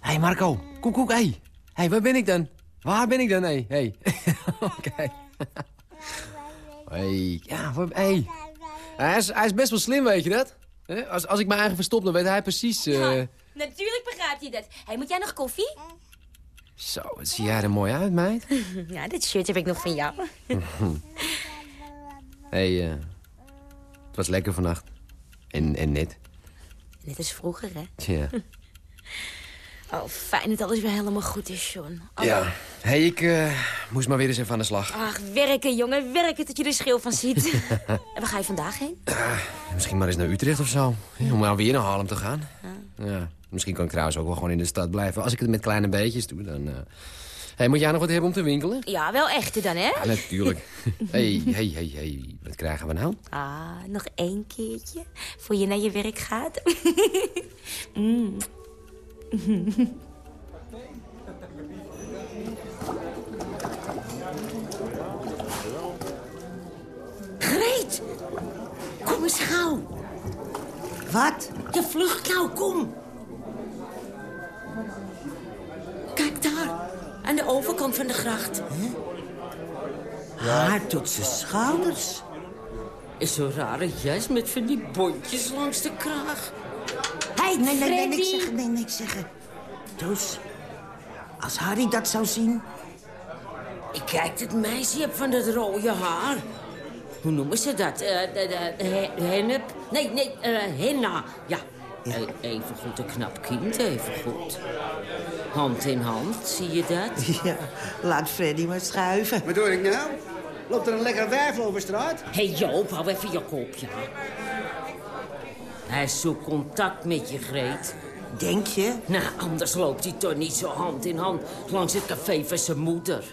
Hé hey Marco, koekoek, hé. Hey. hey, waar ben ik dan? Waar ben ik dan, hé? Hey. Oké. hey, ja, waar, hey. Hij is, hij is best wel slim, weet je dat? Als, als ik mijn eigen verstop, dan weet hij precies... Uh... Ja, natuurlijk begrijpt hij dat. Hey, moet jij nog koffie? Zo, wat zie jij er mooi uit, meid. ja, dit shirt heb ik nog van jou. Hé, hey, uh, het was lekker vannacht. En, en net. Net als vroeger, hè? Ja. Oh, fijn dat alles weer helemaal goed is, John. Oh. Ja. Hé, hey, ik eh, moest maar weer eens even aan de slag. Ach, werken, jongen. Werken tot je er schil van ziet. en waar ga je vandaag heen? Misschien maar eens naar Utrecht of zo. Om maar weer naar Haarlem te gaan. Ja. Misschien kan ik trouwens ook wel gewoon in de stad blijven. Als ik het met kleine beetjes doe, dan... eh. Hey, moet jij nog wat hebben om te winkelen? Ja, wel echte dan, hè? Ja, natuurlijk. hey, hey, hey, hey. Wat krijgen we nou? Ah, nog één keertje. Voor je naar je werk gaat. mm. Greet! Kom eens gauw. Wat? De vlucht nou, kom. Kijk daar, aan de overkant van de gracht. Haar tot zijn schouders. Is zo'n rare jas met van die bondjes langs de kraag. Hey, nee, nee, nee, niks zeggen, nee, niks zeggen. Toes, als Harry dat zou zien... Ik kijk het meisje van dat rode haar. Hoe noemen ze dat? De he- hennep? Nee, nee, eh, henna. Ja, even goed een knap kind, even goed. Hand in hand, zie je dat? Ja, laat Freddy maar schuiven. Wat doe ik nou? Loopt er een lekker wijf over straat? Hé hey Joop, hou even je kopje. Hij zoekt contact met je, Greet. Denk je? Nou, anders loopt hij toch niet zo hand in hand langs het café van zijn moeder.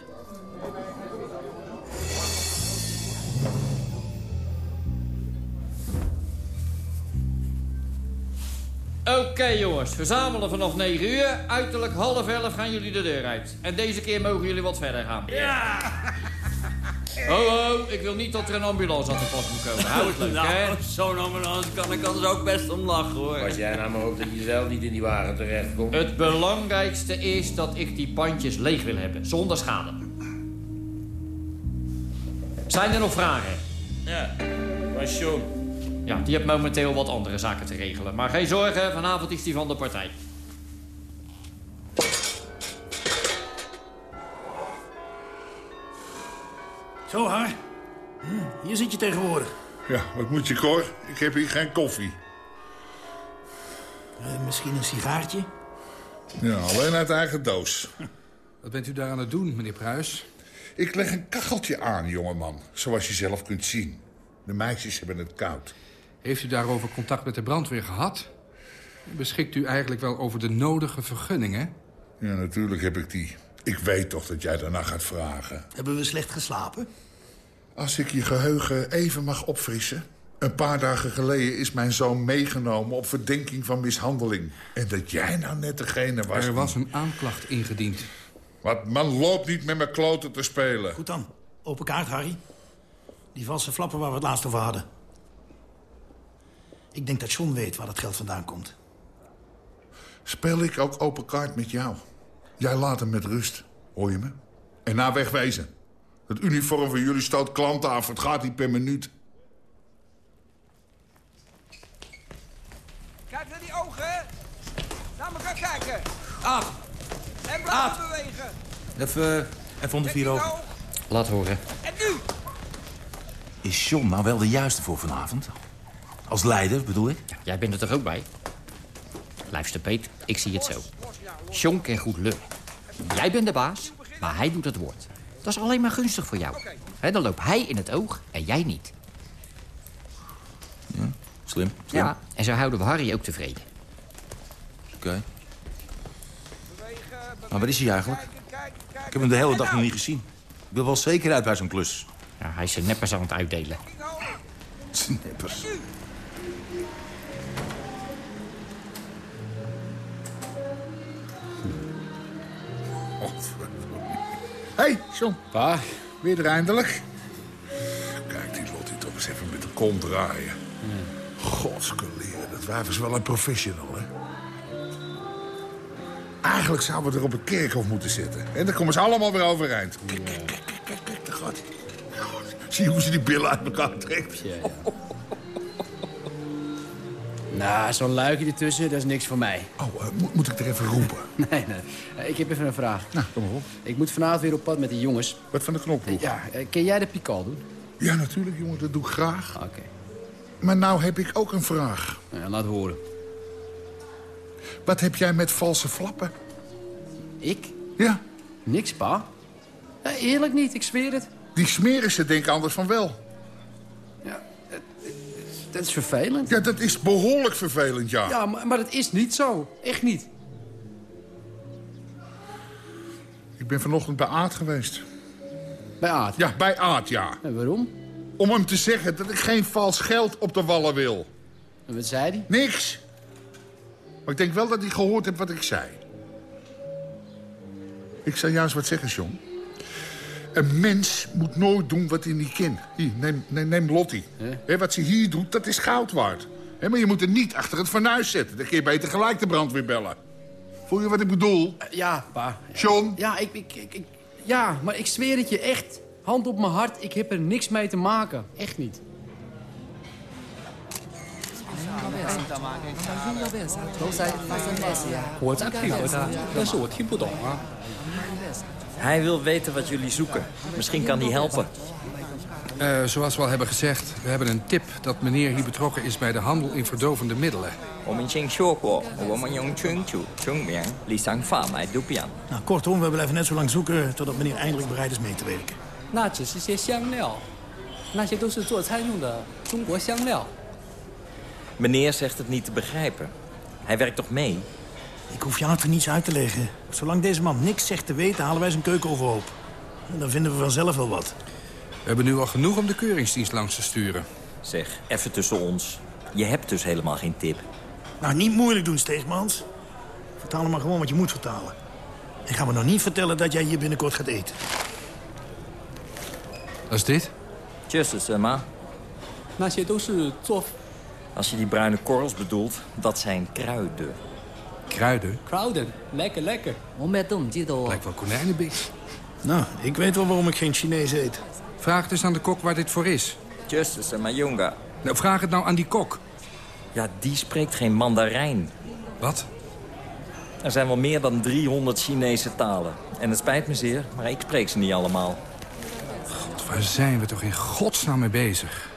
Oké jongens, verzamelen vanaf 9 uur. Uiterlijk half elf gaan jullie de deur uit. En deze keer mogen jullie wat verder gaan. Ja! Ho, ho, ik wil niet dat er een ambulance aan te pas moet komen. Hou het leuk, nou, hè? zo'n ambulance kan ik anders ook best om lachen, hoor. Als jij nou maar hoopt dat je zelf niet in die wagen terechtkomt. Het belangrijkste is dat ik die pandjes leeg wil hebben, zonder schade. Zijn er nog vragen? Ja, maar John. Ja, die heeft momenteel wat andere zaken te regelen. Maar geen zorgen, vanavond is die van de partij. Zo, haar. Hm, Hier zit je tegenwoordig. Ja, wat moet je, Cor? Ik heb hier geen koffie. Eh, misschien een sigaartje? Ja, alleen uit eigen doos. Wat bent u daar aan het doen, meneer Pruis? Ik leg een kacheltje aan, jongeman. Zoals je zelf kunt zien. De meisjes hebben het koud. Heeft u daarover contact met de brandweer gehad? Beschikt u eigenlijk wel over de nodige vergunningen? Ja, natuurlijk heb ik die. Ik weet toch dat jij daarna gaat vragen. Hebben we slecht geslapen? Als ik je geheugen even mag opfrissen... Een paar dagen geleden is mijn zoon meegenomen op verdenking van mishandeling. En dat jij nou net degene was... Er was een aanklacht ingediend. Wat, man loopt niet met mijn kloten te spelen. Goed dan. Open kaart, Harry. Die valse flappen waar we het laatst over hadden. Ik denk dat John weet waar dat geld vandaan komt. Speel ik ook open kaart met jou? Jij laat hem met rust. Hoor je me? En na wegwezen. Het uniform van jullie stoot klanten af. Het gaat niet per minuut. Kijk naar die ogen. Naar elkaar kijken. Ah. En blijven bewegen. Even, even onder vier ogen. Laat horen. En nu. Is John nou wel de juiste voor vanavond? Als leider, bedoel ik? Jij bent er toch ook bij? Luister, Peet, ik zie het zo. John kan goed lullen. Jij bent de baas, maar hij doet het woord. Dat is alleen maar gunstig voor jou. Dan loopt hij in het oog en jij niet. Ja, slim. slim. Ja, en zo houden we Harry ook tevreden. Oké. Maar waar is hij eigenlijk? Ik heb hem de hele dag nog niet gezien. Ik wil wel zekerheid bij zo'n klus. Ja, hij is zijn neppers aan het uitdelen. Snippers. Hé, hey, John. Pa? Weer er eindelijk? Kijk, die Lottie toch eens even met de kont draaien. Godskeleren, dat wijf is wel een professional, hè? Eigenlijk zouden we er op het kerkhof moeten zitten. En dan komen ze allemaal weer overeind. Kijk, kijk, kijk, kijk, kijk, kijk, daar gaat hij. Zie je hoe ze die billen uit elkaar trekt? Nou, zo'n luikje ertussen, dat is niks voor mij. Oh, eh, moet, moet ik er even roepen? Nee, nee. Eh, Ik heb even een vraag. Nou, kom maar op. Ik moet vanavond weer op pad met de jongens. Wat van de knopploeg? Ja, eh, ken jij de pikal doen? Ja, natuurlijk, jongen. Dat doe ik graag. Oké. Maar nou heb ik ook een vraag. Ja, laat horen. Wat heb jij met valse flappen? Ik? Ja. Niks, pa. Ja, eerlijk niet, ik zweer het. Die smerissen denken anders van wel. Dat is vervelend. Ja, dat is behoorlijk vervelend, ja. Ja, maar, maar dat is niet zo. Echt niet. Ik ben vanochtend bij Aad geweest. Bij Aad? Ja, bij Aad, ja. En waarom? Om hem te zeggen dat ik geen vals geld op de wallen wil. En wat zei hij? Niks. Maar ik denk wel dat hij gehoord heeft wat ik zei. Ik zou juist wat zeggen, John. Een mens moet nooit doen wat hij niet kan. Hier, neem, neem, neem Lottie. Hè, wat ze hier doet, dat is goud waard. Hè, maar je moet er niet achter het fornuis zetten. Dan kun je beter gelijk de brandweer bellen. Voel je wat ik bedoel? Ja, pa. John? Ja, ik, ik, ik, ik- ja, maar ik zweer het je echt. Hand op mijn hart, ik heb er niks mee te maken. Echt niet. Hij wil weten wat jullie zoeken. Misschien kan hij helpen. Eh, zoals we al hebben gezegd, we hebben een tip dat meneer hier betrokken is bij de handel in verdovende middelen. Nou, kortom, we blijven net zo lang zoeken totdat meneer eindelijk bereid is mee te werken. Meneer zegt het niet te begrijpen. Hij werkt toch mee? Ik hoef je harder niets uit te leggen. Zolang deze man niks zegt te weten, halen wij zijn keuken overhoop. En dan vinden we vanzelf wel wat. We hebben nu al genoeg om de keuringsdienst langs te sturen. Zeg, even tussen ons. Je hebt dus helemaal geen tip. Nou, niet moeilijk doen, Steegmans. Vertaal maar gewoon wat je moet vertalen. En ga me nog niet vertellen dat jij hier binnenkort gaat eten. Wat is dit? Tjusses, eh, tof. Als je die bruine korrels bedoelt, dat zijn kruiden. Kruiden. Kruiden. Lekker, lekker. Lijkt wel konijnenbik. Nou, ik weet wel waarom ik geen Chinees eet. Vraag dus aan de kok waar dit voor is. Justus en Mayunga. Nou, vraag het nou aan die kok. Ja, die spreekt geen Mandarijn. Wat? Er zijn wel meer dan 300 Chinese talen. En het spijt me zeer, maar ik spreek ze niet allemaal. God, waar zijn we toch in godsnaam mee bezig?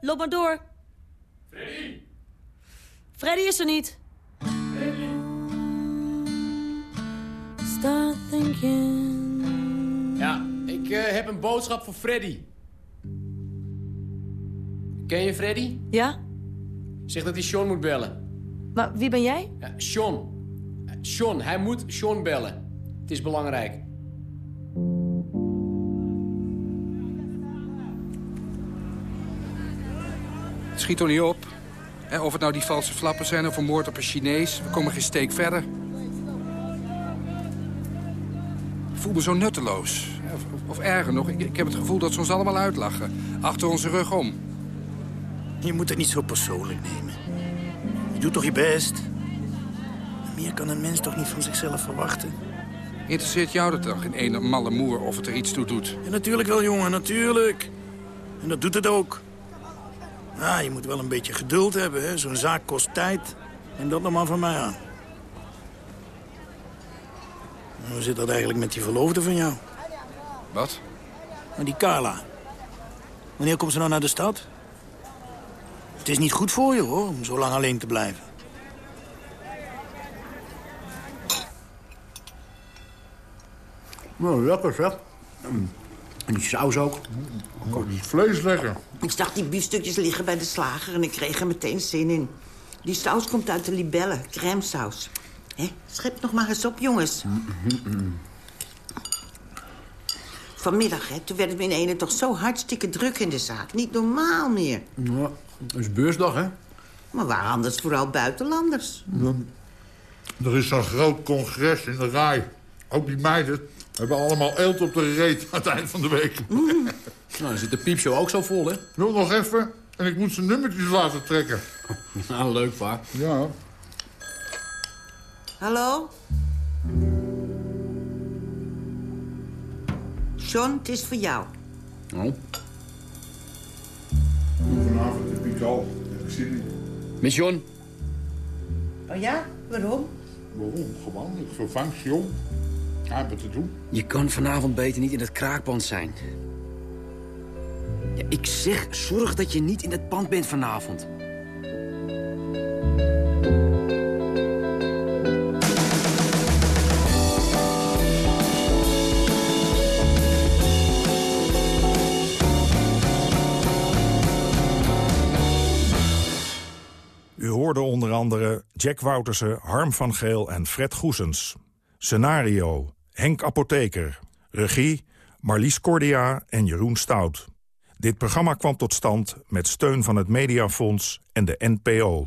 Loop maar door. Freddy! Freddy is er niet. Start thinking. Ja, ik eh, heb een boodschap voor Freddy. Ken je Freddy? Ja? Zeg dat hij Sean moet bellen. Maar wie ben jij? Ja, Sean. Eh, Sean, hij moet Sean bellen. Het is belangrijk. Het schiet toch niet op? Of het nou die valse flappen zijn of een moord op een Chinees. We komen geen steek verder. Ik voel me zo nutteloos. Of, of, of erger nog, ik, ik heb het gevoel dat ze ons allemaal uitlachen. Achter onze rug om. Je moet het niet zo persoonlijk nemen. Je doet toch je best? Meer kan een mens toch niet van zichzelf verwachten? Interesseert jou dat dan geen ene malle moer of het er iets toe doet? Ja, natuurlijk wel, jongen, natuurlijk. En dat doet het ook. Ja, je moet wel een beetje geduld hebben, hè. Zo'n zaak kost tijd. En dat nog maar van mij aan. En Hoe zit dat eigenlijk met die verloofde van jou? Wat? Maar die Carla. Wanneer komt ze nou naar de stad? Het is niet goed voor je, hoor, om zo lang alleen te blijven. Nou, lekker zeg. Mm. En die saus ook. Het vlees lekker. Ik zag die biefstukjes liggen bij de slager en ik kreeg er meteen zin in. Die saus komt uit de libelle, crème saus. Hé, schep nog maar eens op, jongens. Vanmiddag, hè, toen werd het me in ene toch zo hartstikke druk in de zaak. Niet normaal meer. Ja, dat is beursdag, hè? Maar waar anders vooral buitenlanders? Er is zo'n groot congres in de rij. Ook die meiden hebben allemaal eelt op de reet aan het eind van de week. Nou, dan zit de piepshow ook zo vol, hè? Wil nog even en ik moet zijn nummertjes laten trekken. Nou, leuk, pa. Ja. Hallo? John, het is voor jou. Oh. Vanavond heb ik al. Ik zin in. Miss John, Oh ja? Waarom? Waarom? Gewoon, ik vervang John. Hij heeft wat te doen. Je kan vanavond beter niet in het kraakpand zijn. Ja, ik zeg, zorg dat je niet in het pand bent vanavond. U hoorde onder andere Jack Woutersen, Harm van Geel en Fred Goesens. Scenario, Henk Apotheker. Regie, Marlies Cordia en Jeroen Stout. Dit programma kwam tot stand met steun van het Mediafonds en de NPO.